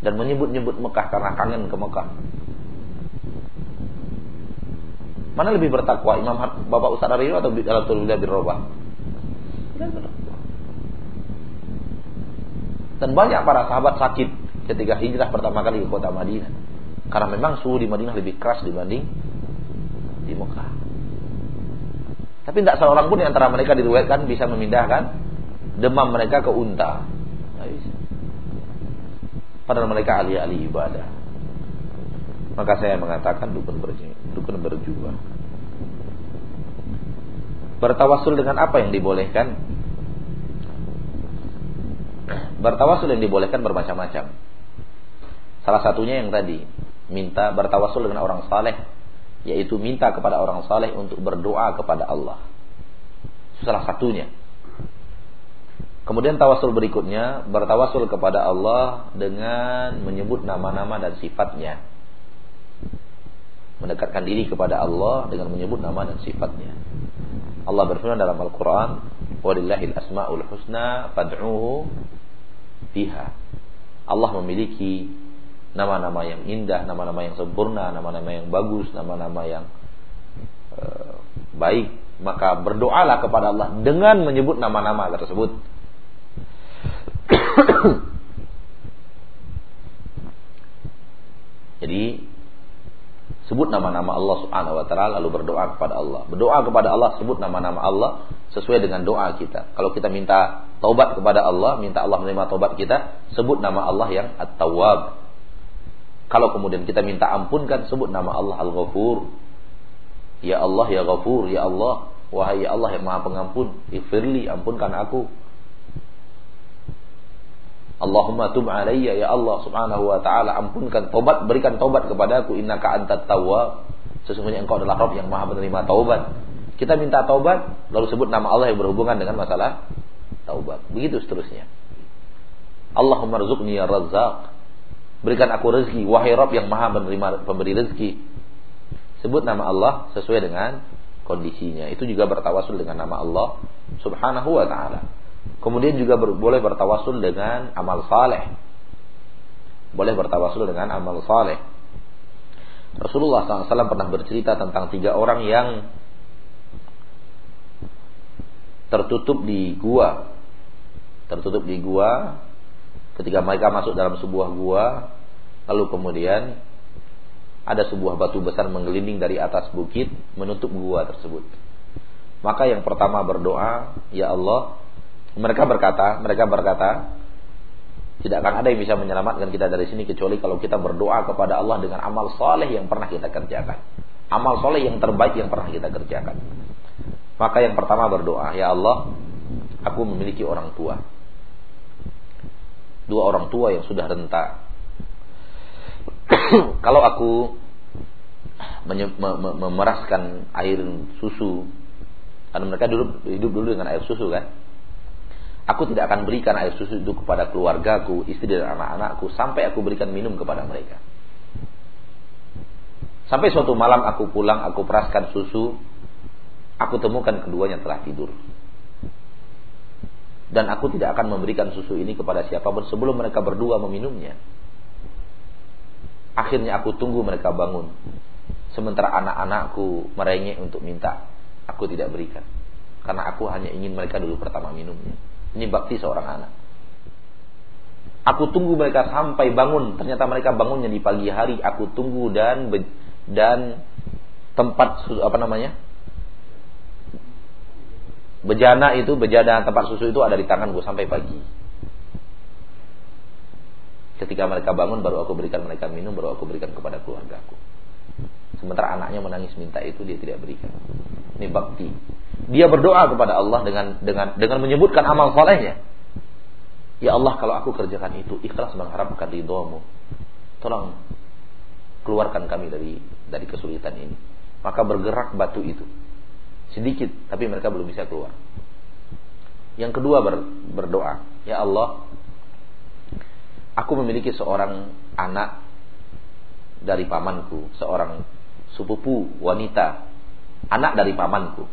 dan menyebut-nyebut Mekah karena kangen ke Mekah. Mana lebih bertakwa Imam Bapak Ustaz Ariyo atau Bilal bin Rabah? Dan banyak para sahabat sakit ketika hijrah pertama kali ke kota Madinah. Karena memang suhu di Madinah lebih keras dibanding di Mekah. Tapi tidak seorang pun di antara mereka diriwayatkan bisa memindahkan demam mereka ke unta. Padahal mereka ahli-ahli ibadah. Maka saya mengatakan dukun berjuang. Dukun berjuang. Bertawasul dengan apa yang dibolehkan? Bertawasul yang dibolehkan bermacam-macam. Salah satunya yang tadi, minta bertawasul dengan orang saleh, yaitu minta kepada orang saleh untuk berdoa kepada Allah. Salah satunya. Kemudian tawasul berikutnya bertawasul kepada Allah dengan menyebut nama-nama dan sifatnya. Mendekatkan diri kepada Allah dengan menyebut nama dan sifatnya. Allah berfirman dalam Al-Qur'an, "Walillahil asmaul husna fad'uhu biha." Allah memiliki nama-nama yang indah, nama-nama yang sempurna, nama-nama yang bagus, nama-nama yang uh, baik, maka berdoalah kepada Allah dengan menyebut nama-nama tersebut. Jadi sebut nama-nama Allah Subhanahu wa taala lalu berdoa kepada Allah. Berdoa kepada Allah sebut nama-nama Allah sesuai dengan doa kita. Kalau kita minta taubat kepada Allah, minta Allah menerima taubat kita, sebut nama Allah yang At-Tawwab. Kalau kemudian kita minta ampunkan, sebut nama Allah Al-Ghafur. Ya Allah, ya Ghafur, ya Allah, wahai ya Allah yang Maha Pengampun, ighfirli, ampunkan aku. Allahumma tub alayya ya Allah subhanahu wa ta'ala ampunkan tobat berikan tobat kepadaku innaka antat tawwab. Sesungguhnya engkau adalah Rabb yang maha menerima taubat. Kita minta taubat lalu sebut nama Allah yang berhubungan dengan masalah taubat. Begitu seterusnya. Allahumma rzuqni ya razzaq berikan aku rezeki wahai Rabb yang maha menerima pemberi rezeki sebut nama Allah sesuai dengan kondisinya itu juga bertawasul dengan nama Allah subhanahu wa ta'ala Kemudian juga ber, boleh bertawasul dengan amal saleh. Boleh bertawasul dengan amal saleh. Rasulullah SAW pernah bercerita tentang tiga orang yang tertutup di gua. Tertutup di gua ketika mereka masuk dalam sebuah gua lalu kemudian ada sebuah batu besar menggelinding dari atas bukit menutup gua tersebut. Maka yang pertama berdoa, ya Allah, mereka berkata, mereka berkata, tidak akan ada yang bisa menyelamatkan kita dari sini kecuali kalau kita berdoa kepada Allah dengan amal soleh yang pernah kita kerjakan. Amal soleh yang terbaik yang pernah kita kerjakan. Maka yang pertama berdoa, ya Allah, aku memiliki orang tua. Dua orang tua yang sudah renta. kalau aku memeraskan air susu, karena mereka dulu hidup dulu dengan air susu kan, Aku tidak akan berikan air susu itu kepada keluargaku, istri dan anak-anakku sampai aku berikan minum kepada mereka. Sampai suatu malam aku pulang, aku peraskan susu, aku temukan keduanya telah tidur. Dan aku tidak akan memberikan susu ini kepada siapa pun sebelum mereka berdua meminumnya. Akhirnya aku tunggu mereka bangun. Sementara anak-anakku merengek untuk minta, aku tidak berikan. Karena aku hanya ingin mereka dulu pertama minumnya. Ini bakti seorang anak. Aku tunggu mereka sampai bangun. Ternyata mereka bangunnya di pagi hari. Aku tunggu dan dan tempat apa namanya? Bejana itu, bejana tempat susu itu ada di tanganku sampai pagi. Ketika mereka bangun baru aku berikan mereka minum, baru aku berikan kepada keluargaku. Sementara anaknya menangis minta itu dia tidak berikan. Ini bakti. Dia berdoa kepada Allah dengan dengan dengan menyebutkan amal solehnya. Ya Allah kalau aku kerjakan itu ikhlas mengharapkan ridhomu. Tolong keluarkan kami dari dari kesulitan ini. Maka bergerak batu itu. Sedikit tapi mereka belum bisa keluar. Yang kedua ber, berdoa, ya Allah, aku memiliki seorang anak dari pamanku, seorang sepupu wanita, anak dari pamanku.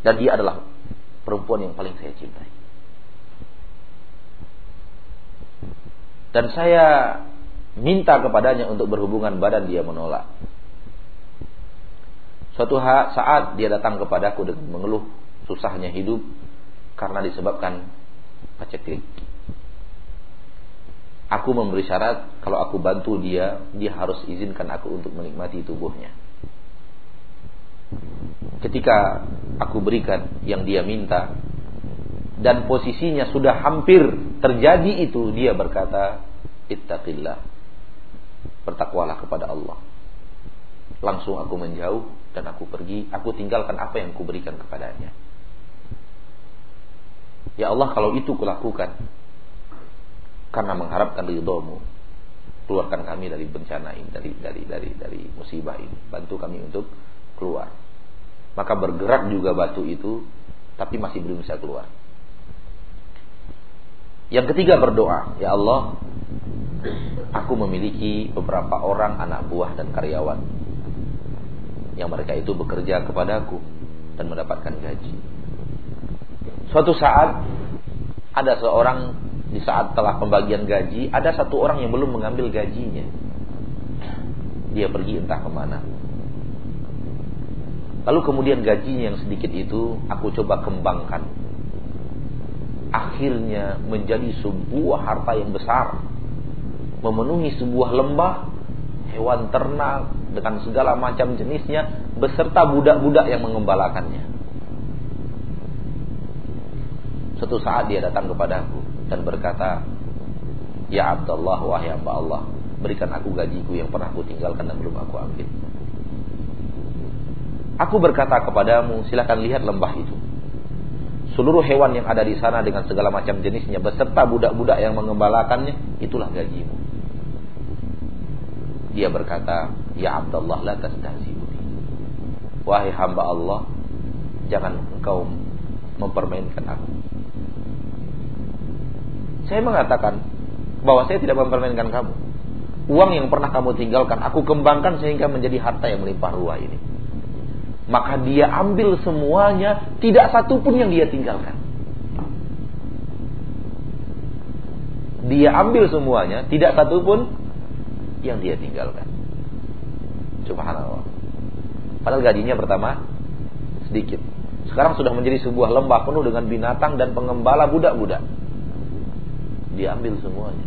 Dan dia adalah perempuan yang paling saya cintai. Dan saya minta kepadanya untuk berhubungan badan dia menolak. Suatu saat dia datang kepadaku dengan mengeluh susahnya hidup karena disebabkan paceklik. Aku memberi syarat kalau aku bantu dia, dia harus izinkan aku untuk menikmati tubuhnya. Ketika aku berikan yang dia minta dan posisinya sudah hampir terjadi itu, dia berkata, "Ittaqillah." Bertakwalah kepada Allah. Langsung aku menjauh dan aku pergi, aku tinggalkan apa yang kuberikan kepadanya. Ya Allah kalau itu kulakukan karena mengharapkan ridhomu keluarkan kami dari bencana ini dari dari dari dari musibah ini. Bantu kami untuk keluar. Maka bergerak juga batu itu tapi masih belum bisa keluar. Yang ketiga berdoa. Ya Allah aku memiliki beberapa orang anak buah dan karyawan yang mereka itu bekerja kepadaku dan mendapatkan gaji Suatu saat ada seorang di saat telah pembagian gaji, ada satu orang yang belum mengambil gajinya. Dia pergi entah ke mana. Lalu kemudian gajinya yang sedikit itu aku coba kembangkan. Akhirnya menjadi sebuah harta yang besar. Memenuhi sebuah lembah, hewan ternak dengan segala macam jenisnya beserta budak-budak yang mengembalakannya. Suatu saat dia datang kepadaku dan berkata, Ya Abdullah, wahai hamba Allah, berikan aku gajiku yang pernah aku tinggalkan dan belum aku ambil. Aku berkata kepadamu, silakan lihat lembah itu. Seluruh hewan yang ada di sana dengan segala macam jenisnya beserta budak-budak yang mengembalakannya, itulah gajimu. Dia berkata, Ya Abdullah, la tastahzi'u Wahai hamba Allah, jangan engkau mempermainkan aku. Saya mengatakan bahwa saya tidak mempermainkan kamu. Uang yang pernah kamu tinggalkan, aku kembangkan sehingga menjadi harta yang melimpah ruah ini. Maka dia ambil semuanya, tidak satu pun yang dia tinggalkan. Dia ambil semuanya, tidak satu pun yang dia tinggalkan. Subhanallah. Padahal gajinya pertama sedikit. Sekarang sudah menjadi sebuah lembah penuh dengan binatang dan pengembala budak-budak diambil semuanya.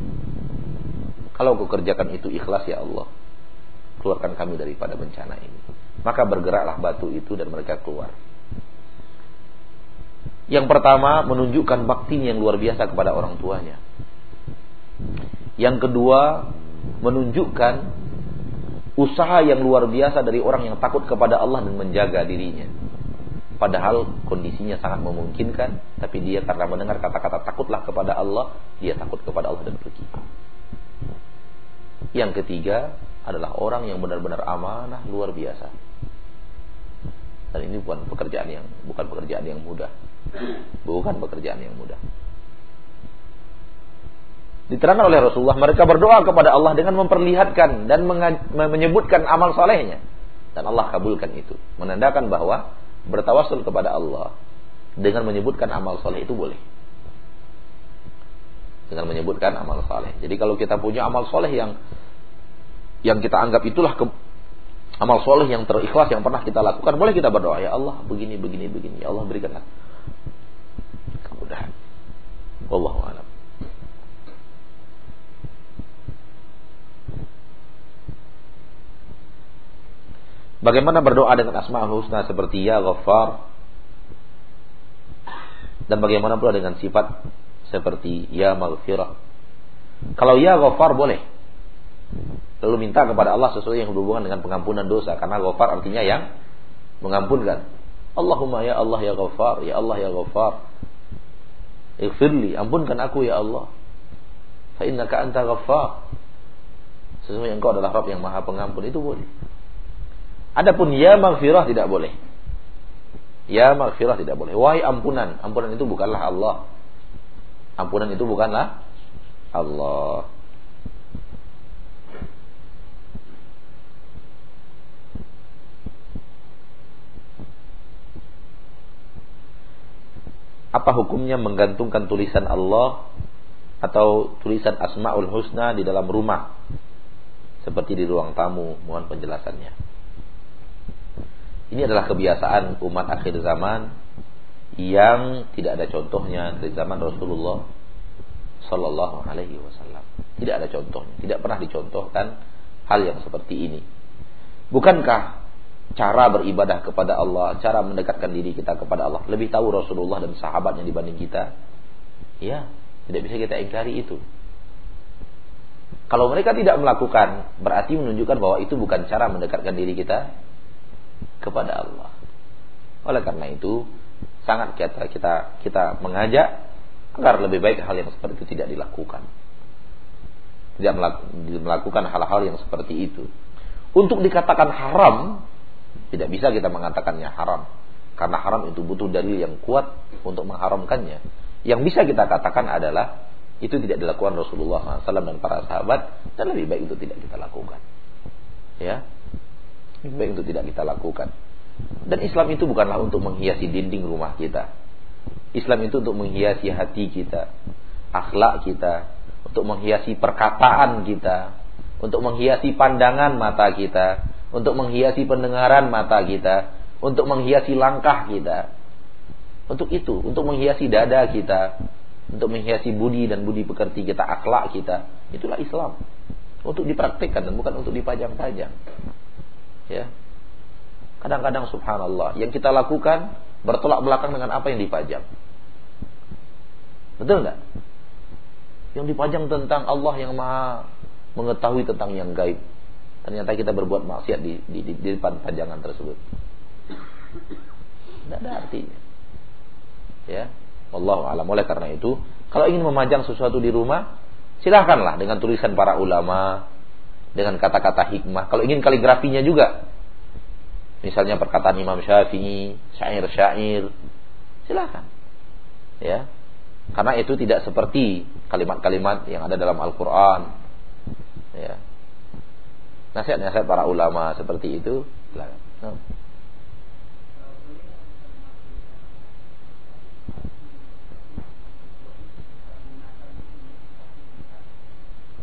Kalau kau kerjakan itu ikhlas ya Allah, keluarkan kami daripada bencana ini. Maka bergeraklah batu itu dan mereka keluar. Yang pertama menunjukkan bakti yang luar biasa kepada orang tuanya. Yang kedua menunjukkan usaha yang luar biasa dari orang yang takut kepada Allah dan menjaga dirinya. Padahal kondisinya sangat memungkinkan, tapi dia karena mendengar kata-kata takutlah kepada Allah, dia takut kepada Allah dan pergi. Yang ketiga adalah orang yang benar-benar amanah luar biasa. Dan ini bukan pekerjaan yang bukan pekerjaan yang mudah. Bukan pekerjaan yang mudah. Diterangkan oleh Rasulullah, mereka berdoa kepada Allah dengan memperlihatkan dan menyebutkan amal solehnya. Dan Allah kabulkan itu. Menandakan bahwa bertawasul kepada Allah dengan menyebutkan amal soleh itu boleh. Dengan menyebutkan amal soleh. Jadi kalau kita punya amal soleh yang yang kita anggap itulah ke, amal soleh yang terikhlas yang pernah kita lakukan, boleh kita berdoa ya Allah begini begini begini. Ya Allah berikanlah kemudahan. Wallahu a'lam. Bagaimana berdoa dengan asma'ul husna seperti ya ghaffar dan bagaimana pula dengan sifat seperti ya maghfirah Kalau ya ghafar boleh. Lalu minta kepada Allah sesuatu yang berhubungan dengan pengampunan dosa karena ghafar artinya yang mengampunkan. Allahumma ya Allah ya ghafar, ya Allah ya ghafar. Ighfirli, ampunkan aku ya Allah. Fa innaka anta ghaffar. Sesungguhnya engkau adalah Rabb yang Maha Pengampun itu boleh. Adapun ya maghfirah tidak boleh. Ya maghfirah tidak boleh. Wahai ampunan, ampunan itu bukanlah Allah. Ampunan itu bukanlah Allah. Apa hukumnya menggantungkan tulisan Allah atau tulisan Asmaul Husna di dalam rumah? Seperti di ruang tamu, mohon penjelasannya. Ini adalah kebiasaan umat akhir zaman yang tidak ada contohnya dari zaman Rasulullah Sallallahu Alaihi Wasallam. Tidak ada contohnya, tidak pernah dicontohkan hal yang seperti ini. Bukankah cara beribadah kepada Allah, cara mendekatkan diri kita kepada Allah lebih tahu Rasulullah dan sahabatnya dibanding kita? Ya, tidak bisa kita ingkari itu. Kalau mereka tidak melakukan, berarti menunjukkan bahwa itu bukan cara mendekatkan diri kita kepada Allah. Oleh karena itu, sangat kita kita kita mengajak agar lebih baik hal yang seperti itu tidak dilakukan. Tidak melakukan hal-hal yang seperti itu. Untuk dikatakan haram, tidak bisa kita mengatakannya haram. Karena haram itu butuh dalil yang kuat untuk mengharamkannya. Yang bisa kita katakan adalah itu tidak dilakukan Rasulullah SAW dan para sahabat dan lebih baik itu tidak kita lakukan. Ya, baik itu tidak kita lakukan. Dan Islam itu bukanlah untuk menghiasi dinding rumah kita. Islam itu untuk menghiasi hati kita, akhlak kita, untuk menghiasi perkataan kita, untuk menghiasi pandangan mata kita, untuk menghiasi pendengaran mata kita, untuk menghiasi langkah kita. Untuk itu, untuk menghiasi dada kita, untuk menghiasi budi dan budi pekerti kita, akhlak kita. Itulah Islam. Untuk dipraktikkan dan bukan untuk dipajang-pajang. Ya, Kadang-kadang subhanallah yang kita lakukan bertolak belakang dengan apa yang dipajang. Betul nggak? Yang dipajang tentang Allah yang maha mengetahui tentang yang gaib. Ternyata kita berbuat maksiat di, di, di, di depan pajangan tersebut. Tidak ada artinya. Ya, Allah alam. Oleh karena itu, kalau ingin memajang sesuatu di rumah, silahkanlah dengan tulisan para ulama, dengan kata-kata hikmah. Kalau ingin kaligrafinya juga, misalnya perkataan Imam Syafi'i, syair-syair, silakan. Ya. Karena itu tidak seperti kalimat-kalimat yang ada dalam Al-Qur'an. Ya. Nasihat-nasihat para ulama seperti itu, silakan.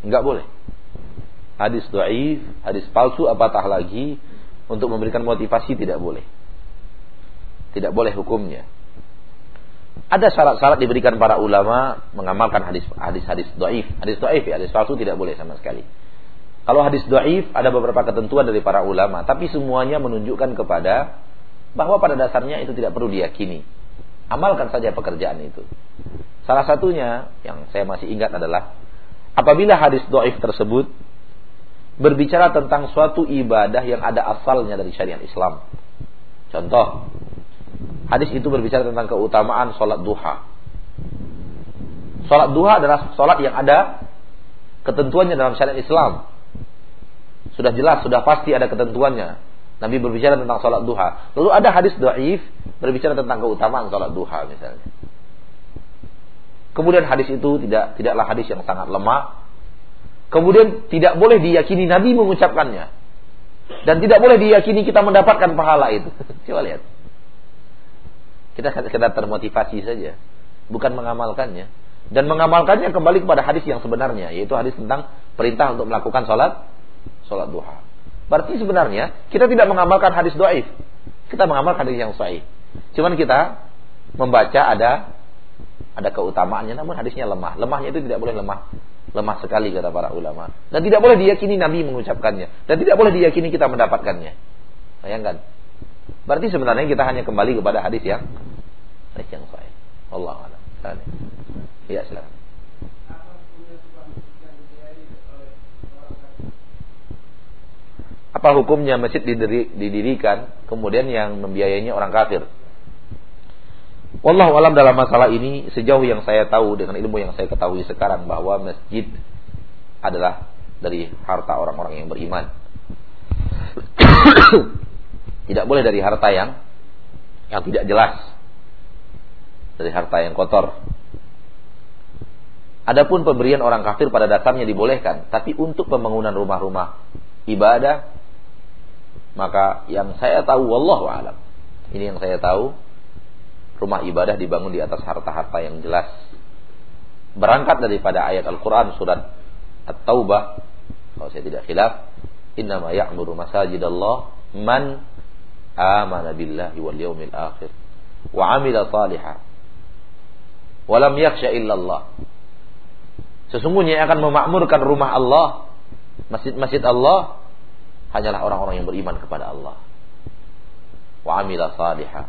Enggak boleh. Hadis dhaif, hadis palsu apatah lagi untuk memberikan motivasi tidak boleh. Tidak boleh hukumnya. Ada syarat-syarat diberikan para ulama mengamalkan hadis hadis hadis hadis doif ya, hadis palsu tidak boleh sama sekali. Kalau hadis doif ada beberapa ketentuan dari para ulama, tapi semuanya menunjukkan kepada bahwa pada dasarnya itu tidak perlu diyakini. Amalkan saja pekerjaan itu. Salah satunya yang saya masih ingat adalah apabila hadis doif tersebut berbicara tentang suatu ibadah yang ada asalnya dari syariat Islam. Contoh, hadis itu berbicara tentang keutamaan sholat duha. Sholat duha adalah sholat yang ada ketentuannya dalam syariat Islam. Sudah jelas, sudah pasti ada ketentuannya. Nabi berbicara tentang sholat duha. Lalu ada hadis doif berbicara tentang keutamaan sholat duha misalnya. Kemudian hadis itu tidak tidaklah hadis yang sangat lemah, Kemudian tidak boleh diyakini Nabi mengucapkannya. Dan tidak boleh diyakini kita mendapatkan pahala itu. Coba lihat. Kita sekedar termotivasi saja. Bukan mengamalkannya. Dan mengamalkannya kembali kepada hadis yang sebenarnya. Yaitu hadis tentang perintah untuk melakukan sholat. Sholat duha. Berarti sebenarnya kita tidak mengamalkan hadis doaif. Kita mengamalkan hadis yang sahih. Cuman kita membaca ada ada keutamaannya namun hadisnya lemah. Lemahnya itu tidak boleh lemah lemah sekali kata para ulama. Dan tidak boleh diyakini Nabi mengucapkannya. Dan tidak boleh diyakini kita mendapatkannya. Bayangkan. Berarti sebenarnya kita hanya kembali kepada hadis yang hadis yang sahih. Allah Allah. Ya silakan. Apa hukumnya masjid didirikan kemudian yang membiayainya orang kafir? Wallahu alam dalam masalah ini sejauh yang saya tahu dengan ilmu yang saya ketahui sekarang bahwa masjid adalah dari harta orang-orang yang beriman. tidak boleh dari harta yang yang tidak jelas. Dari harta yang kotor. Adapun pemberian orang kafir pada dasarnya dibolehkan, tapi untuk pembangunan rumah-rumah ibadah maka yang saya tahu wallahu alam. Ini yang saya tahu rumah ibadah dibangun di atas harta-harta yang jelas. Berangkat daripada ayat Al-Qur'an surat At-Taubah kalau saya tidak khilaf, innama ya'muru masajidallah man amana billahi wal yawmil akhir wa amila salihah wa lam yakhsha illallah. Sesungguhnya yang akan memakmurkan rumah Allah, masjid-masjid Allah hanyalah orang-orang yang beriman kepada Allah. Wa amila salihah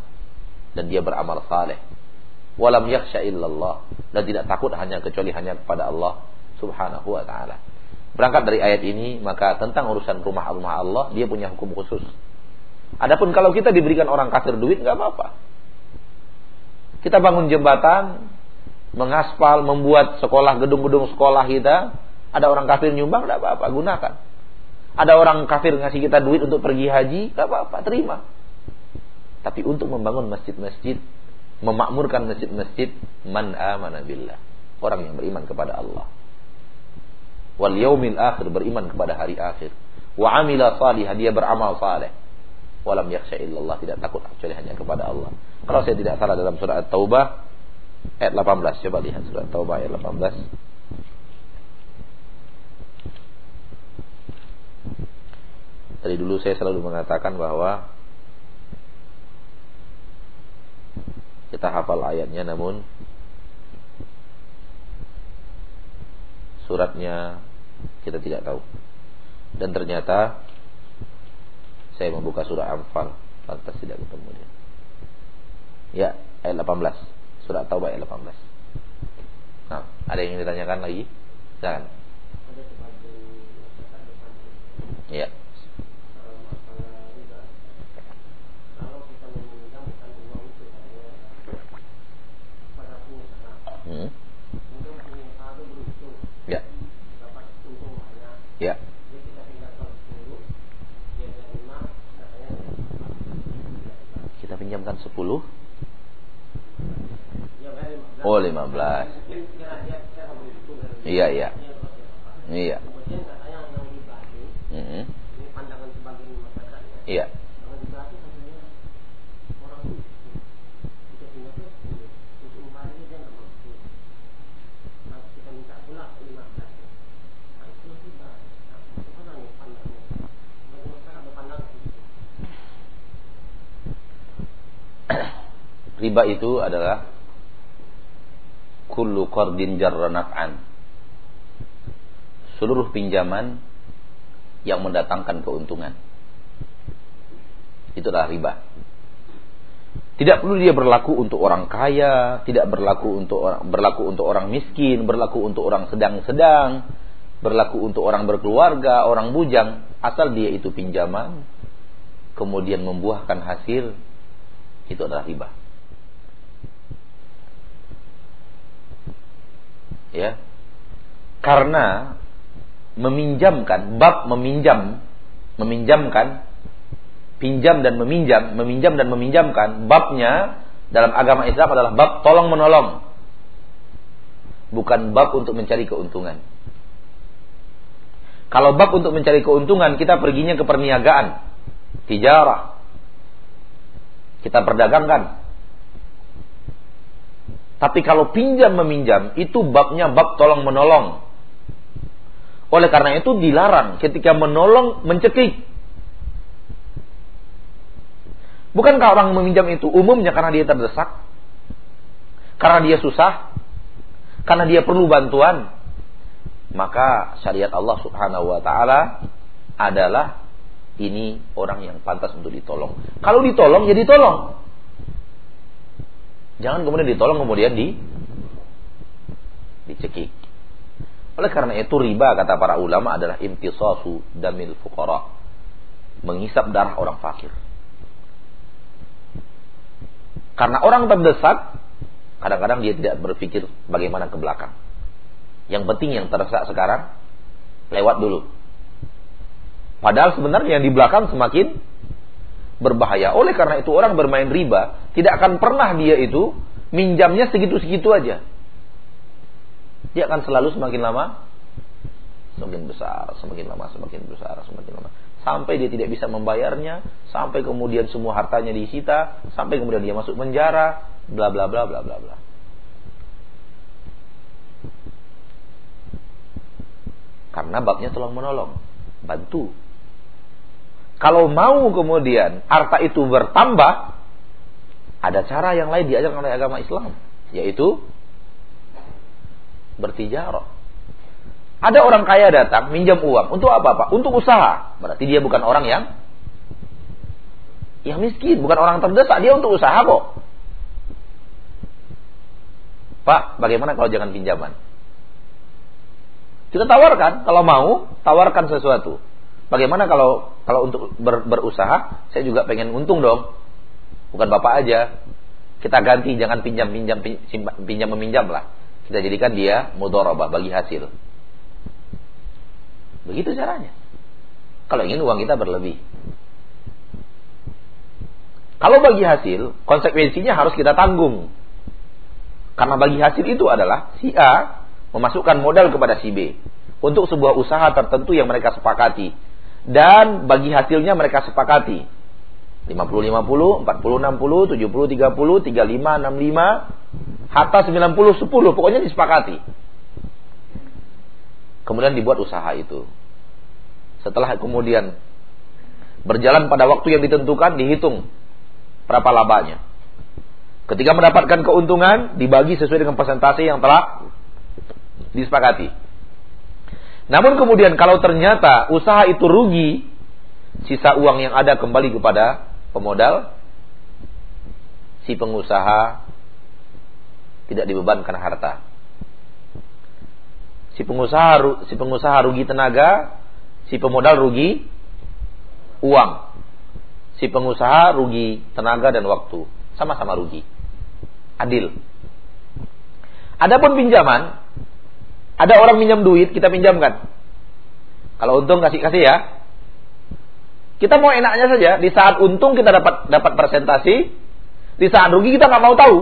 dan dia beramal saleh. Walam yakhsha illallah dan tidak takut hanya kecuali hanya kepada Allah Subhanahu wa taala. Berangkat dari ayat ini maka tentang urusan rumah-rumah Allah dia punya hukum khusus. Adapun kalau kita diberikan orang kafir duit nggak apa-apa. Kita bangun jembatan, mengaspal, membuat sekolah gedung-gedung sekolah kita, ada orang kafir nyumbang nggak apa-apa, gunakan. Ada orang kafir ngasih kita duit untuk pergi haji, gak apa-apa, terima. Tapi untuk membangun masjid-masjid, memakmurkan masjid-masjid, man amana billah. Orang yang beriman kepada Allah. Wal yaumil akhir, beriman kepada hari akhir. Wa amila salih, dia beramal saleh. Walam yakhsha illallah, tidak takut kecuali hanya kepada Allah. Kalau saya tidak salah dalam surah At-Taubah, ayat 18. Coba lihat surah At-Taubah ayat 18. Dari dulu saya selalu mengatakan bahwa kita hafal ayatnya namun suratnya kita tidak tahu. Dan ternyata saya membuka surah Anfal lantas tidak ketemu dia. Ya, ayat 18. Surat Taubah ayat 18. Nah, ada yang ingin ditanyakan lagi? Jangan. Ya. Hmm. Ya. Ya. Kita pinjamkan 10 Oh 15 Iya iya Iya -hmm. Iya riba itu adalah kullu qardin jarra naf'an. Seluruh pinjaman yang mendatangkan keuntungan. Itulah riba. Tidak perlu dia berlaku untuk orang kaya, tidak berlaku untuk orang berlaku untuk orang miskin, berlaku untuk orang sedang-sedang, berlaku untuk orang berkeluarga, orang bujang, asal dia itu pinjaman kemudian membuahkan hasil itu adalah riba. Ya. Karena meminjamkan bab meminjam meminjamkan pinjam dan meminjam meminjam dan meminjamkan babnya dalam agama Islam adalah bab tolong menolong. Bukan bab untuk mencari keuntungan. Kalau bab untuk mencari keuntungan kita perginya ke perniagaan. Tijarah. Kita perdagangkan tapi kalau pinjam meminjam itu babnya bab tolong menolong. Oleh karena itu dilarang ketika menolong mencekik. Bukankah orang meminjam itu umumnya karena dia terdesak? Karena dia susah? Karena dia perlu bantuan? Maka syariat Allah Subhanahu wa taala adalah ini orang yang pantas untuk ditolong. Kalau ditolong ya ditolong. Jangan kemudian ditolong kemudian di dicekik. Oleh karena itu riba kata para ulama adalah imtisasu damil fuqara. menghisap darah orang fakir. Karena orang terdesak, kadang-kadang dia tidak berpikir bagaimana ke belakang. Yang penting yang terdesak sekarang, lewat dulu. Padahal sebenarnya yang di belakang semakin berbahaya. Oleh karena itu orang bermain riba, tidak akan pernah dia itu minjamnya segitu-segitu aja. Dia akan selalu semakin lama semakin besar, semakin lama semakin besar, semakin lama sampai dia tidak bisa membayarnya, sampai kemudian semua hartanya disita, sampai kemudian dia masuk penjara, bla bla bla bla bla bla. Karena babnya tolong menolong, bantu. Kalau mau kemudian harta itu bertambah, ada cara yang lain diajarkan oleh agama Islam, yaitu bertijarah. Ada orang kaya datang minjam uang untuk apa Pak? Untuk usaha. Berarti dia bukan orang yang yang miskin, bukan orang terdesak, dia untuk usaha kok. Pak, bagaimana kalau jangan pinjaman? Kita tawarkan, kalau mau, tawarkan sesuatu. Bagaimana kalau kalau untuk ber, berusaha, saya juga pengen untung dong. Bukan Bapak aja. Kita ganti jangan pinjam pinjam pinjam meminjam lah. Kita jadikan dia mudharabah bagi hasil. Begitu caranya. Kalau ingin uang kita berlebih. Kalau bagi hasil, konsekuensinya harus kita tanggung. Karena bagi hasil itu adalah si A memasukkan modal kepada si B untuk sebuah usaha tertentu yang mereka sepakati dan bagi hasilnya mereka sepakati 50 50, 40 60, 70 30, 35 65, hatta 90 10, pokoknya disepakati. Kemudian dibuat usaha itu. Setelah kemudian berjalan pada waktu yang ditentukan, dihitung berapa labanya. Ketika mendapatkan keuntungan, dibagi sesuai dengan persentase yang telah disepakati. Namun kemudian kalau ternyata usaha itu rugi, sisa uang yang ada kembali kepada pemodal, si pengusaha tidak dibebankan harta si pengusaha si pengusaha rugi tenaga, si pemodal rugi uang. Si pengusaha rugi tenaga dan waktu, sama-sama rugi. Adil. Adapun pinjaman, ada orang minjam duit, kita pinjamkan. Kalau untung kasih kasih ya. Kita mau enaknya saja. Di saat untung kita dapat dapat presentasi, di saat rugi kita nggak mau tahu.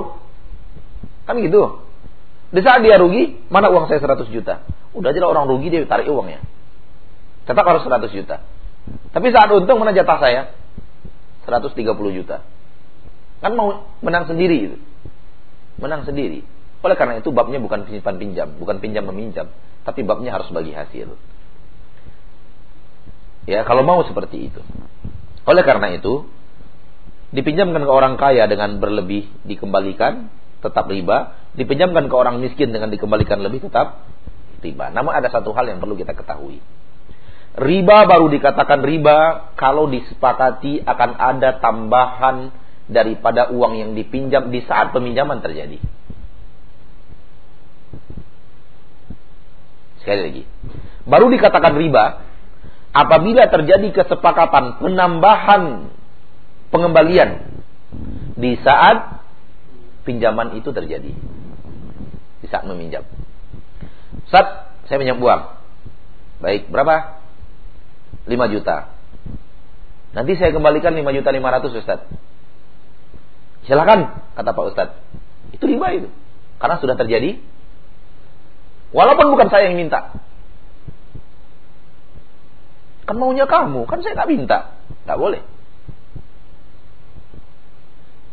Kan gitu. Di saat dia rugi, mana uang saya 100 juta? Udah aja orang rugi dia tarik uangnya. Tetap harus 100 juta. Tapi saat untung mana jatah saya? 130 juta. Kan mau menang sendiri itu. Menang sendiri. Oleh karena itu babnya bukan pinjam pinjam, bukan pinjam meminjam, tapi babnya harus bagi hasil. Ya, kalau mau seperti itu. Oleh karena itu, dipinjamkan ke orang kaya dengan berlebih dikembalikan tetap riba, dipinjamkan ke orang miskin dengan dikembalikan lebih tetap riba. Namun ada satu hal yang perlu kita ketahui. Riba baru dikatakan riba kalau disepakati akan ada tambahan daripada uang yang dipinjam di saat peminjaman terjadi. Sekali lagi. Baru dikatakan riba apabila terjadi kesepakatan penambahan pengembalian di saat pinjaman itu terjadi di saat meminjam. Saat saya pinjam uang. Baik, berapa? 5 juta. Nanti saya kembalikan 5 juta 500 Ustaz. Silakan, kata Pak Ustaz. Itu riba itu. Karena sudah terjadi. Walaupun bukan saya yang minta. Kan maunya kamu, kan saya nggak minta. Nggak boleh.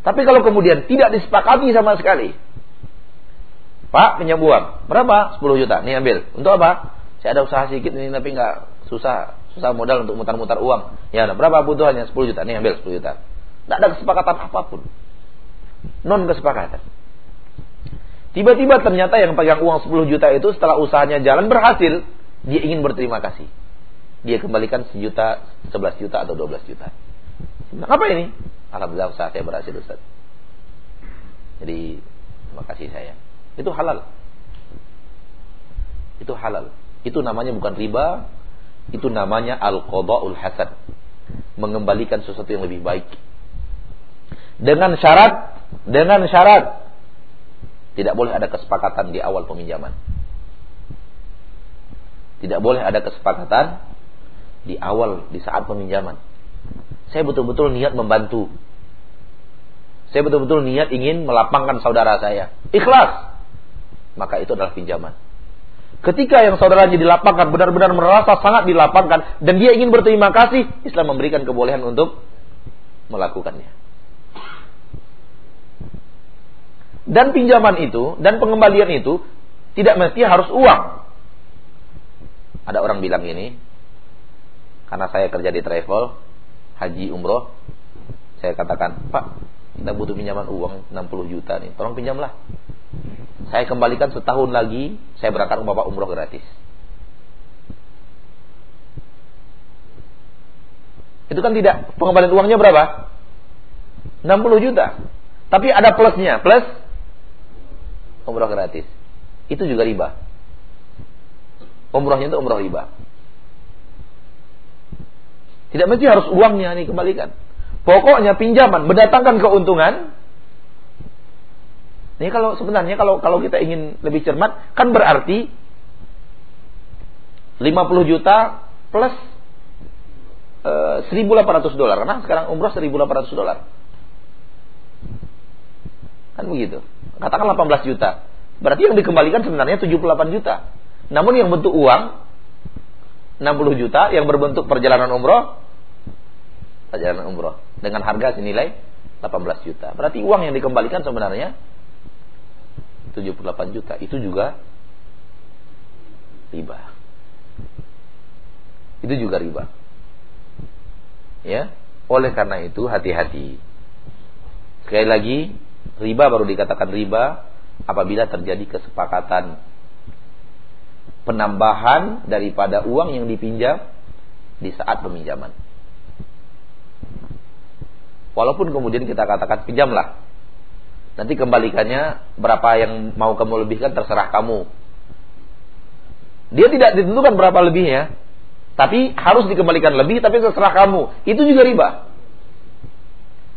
Tapi kalau kemudian tidak disepakati sama sekali. Pak pinjam uang. Berapa? 10 juta. Nih ambil. Untuk apa? Saya ada usaha sedikit ini tapi nggak susah susah modal untuk mutar-mutar uang. Ya, berapa butuhannya? 10 juta. Nih ambil 10 juta. Tidak ada kesepakatan apa pun. Non kesepakatan. Tiba-tiba ternyata yang pegang uang 10 juta itu setelah usahanya jalan berhasil, dia ingin berterima kasih. Dia kembalikan sejuta, 11 juta atau 12 juta. Nah, apa ini? Alhamdulillah usaha saya berhasil Ustaz. Jadi terima kasih saya. Itu halal. Itu halal. Itu namanya bukan riba, itu namanya al-qada'ul hasan. mengembalikan sesuatu yang lebih baik. Dengan syarat, dengan syarat tidak boleh ada kesepakatan di awal peminjaman. Tidak boleh ada kesepakatan di awal di saat peminjaman. Saya betul-betul niat membantu. Saya betul-betul niat ingin melapangkan saudara saya. Ikhlas. Maka itu adalah pinjaman. Ketika yang saudaranya dilapangkan benar-benar merasa sangat dilapangkan dan dia ingin berterima kasih, Islam memberikan kebolehan untuk melakukannya. Dan pinjaman itu dan pengembalian itu tidak mesti harus uang. Ada orang bilang ini, karena saya kerja di travel, haji umroh, saya katakan, Pak, kita butuh pinjaman uang 60 juta nih, tolong pinjamlah. Saya kembalikan setahun lagi, saya berangkat Bapak umroh gratis. Itu kan tidak pengembalian uangnya berapa? 60 juta. Tapi ada plusnya, plus umroh gratis. Itu juga riba. Umrohnya itu umroh riba. Tidak mesti harus uangnya nih kembalikan. Pokoknya pinjaman mendatangkan keuntungan, ini kalau sebenarnya kalau kalau kita ingin lebih cermat kan berarti 50 juta plus uh, eh, 1.800 dolar karena sekarang umroh 1.800 dolar. Kan begitu. Katakan 18 juta. Berarti yang dikembalikan sebenarnya 78 juta. Namun yang bentuk uang 60 juta yang berbentuk perjalanan umroh perjalanan umroh dengan harga senilai 18 juta. Berarti uang yang dikembalikan sebenarnya 78 juta itu juga riba. Itu juga riba. Ya, oleh karena itu hati-hati. Sekali lagi, riba baru dikatakan riba apabila terjadi kesepakatan penambahan daripada uang yang dipinjam di saat peminjaman. Walaupun kemudian kita katakan pinjamlah Nanti kembalikannya berapa yang mau kamu lebihkan terserah kamu. Dia tidak ditentukan berapa lebihnya, tapi harus dikembalikan lebih tapi terserah kamu. Itu juga riba.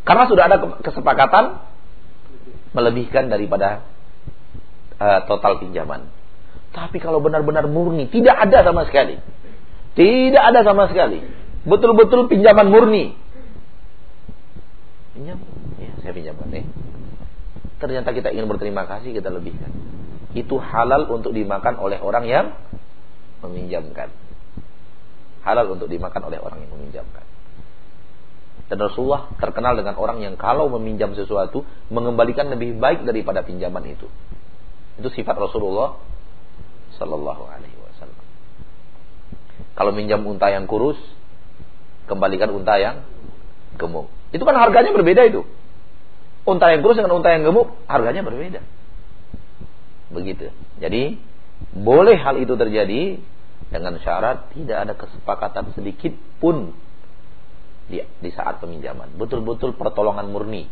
Karena sudah ada kesepakatan melebihkan daripada uh, total pinjaman. Tapi kalau benar-benar murni, tidak ada sama sekali. Tidak ada sama sekali. Betul-betul pinjaman murni. Pinjam? Ya, saya pinjamkan nih ternyata kita ingin berterima kasih kita lebihkan. Itu halal untuk dimakan oleh orang yang meminjamkan. Halal untuk dimakan oleh orang yang meminjamkan. Dan Rasulullah terkenal dengan orang yang kalau meminjam sesuatu mengembalikan lebih baik daripada pinjaman itu. Itu sifat Rasulullah Sallallahu Alaihi Wasallam. Kalau minjam unta yang kurus, kembalikan unta yang gemuk. Itu kan harganya berbeda itu. Unta yang kurus dengan unta yang gemuk harganya berbeda. Begitu. Jadi boleh hal itu terjadi dengan syarat tidak ada kesepakatan sedikit pun di, di saat peminjaman. Betul-betul pertolongan murni.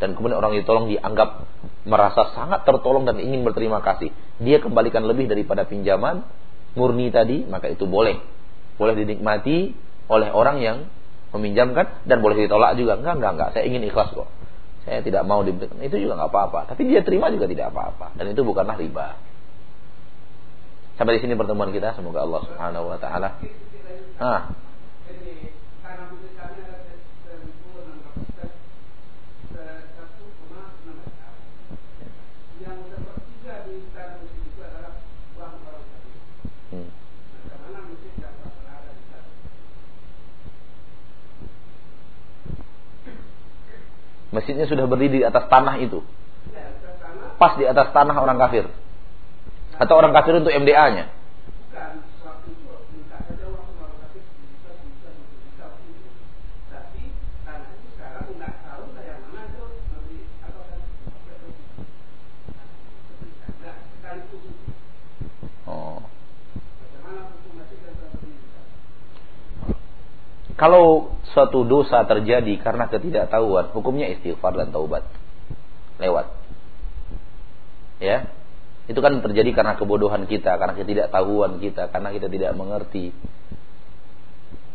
Dan kemudian orang ditolong dianggap merasa sangat tertolong dan ingin berterima kasih. Dia kembalikan lebih daripada pinjaman murni tadi, maka itu boleh. Boleh dinikmati oleh orang yang meminjamkan dan boleh ditolak juga. Enggak, enggak, enggak. Saya ingin ikhlas kok saya tidak mau diberikan itu juga nggak apa-apa tapi dia terima juga tidak apa-apa dan itu bukanlah riba sampai di sini pertemuan kita semoga Allah Subhanahu wa taala ah Masjidnya sudah berdiri di atas tanah itu. Pas di atas tanah orang kafir. Atau orang kafir untuk MDA-nya. Kalau suatu dosa terjadi karena ketidaktahuan, hukumnya istighfar dan taubat. Lewat. Ya. Itu kan terjadi karena kebodohan kita, karena ketidaktahuan kita, karena kita tidak mengerti.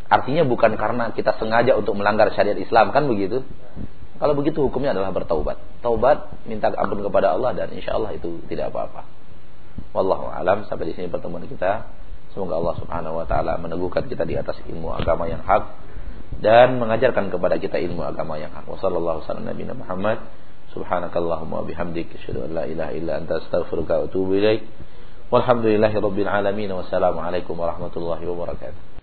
Artinya bukan karena kita sengaja untuk melanggar syariat Islam kan begitu? Kalau begitu hukumnya adalah bertaubat. Taubat, minta ampun kepada Allah dan insya Allah itu tidak apa-apa. Wallahu alam sampai di sini pertemuan kita. Semoga Allah Subhanahu wa taala meneguhkan kita di atas ilmu agama yang hak dan mengajarkan kepada kita ilmu agama yang hak. Wassallallahu wasallam Muhammad. Subhanakallahumma bihamdik asyhadu an la ilaha illa anta astaghfiruka wa atubu ilaik. Walhamdulillahirabbil alamin. Wassalamualaikum warahmatullahi wabarakatuh.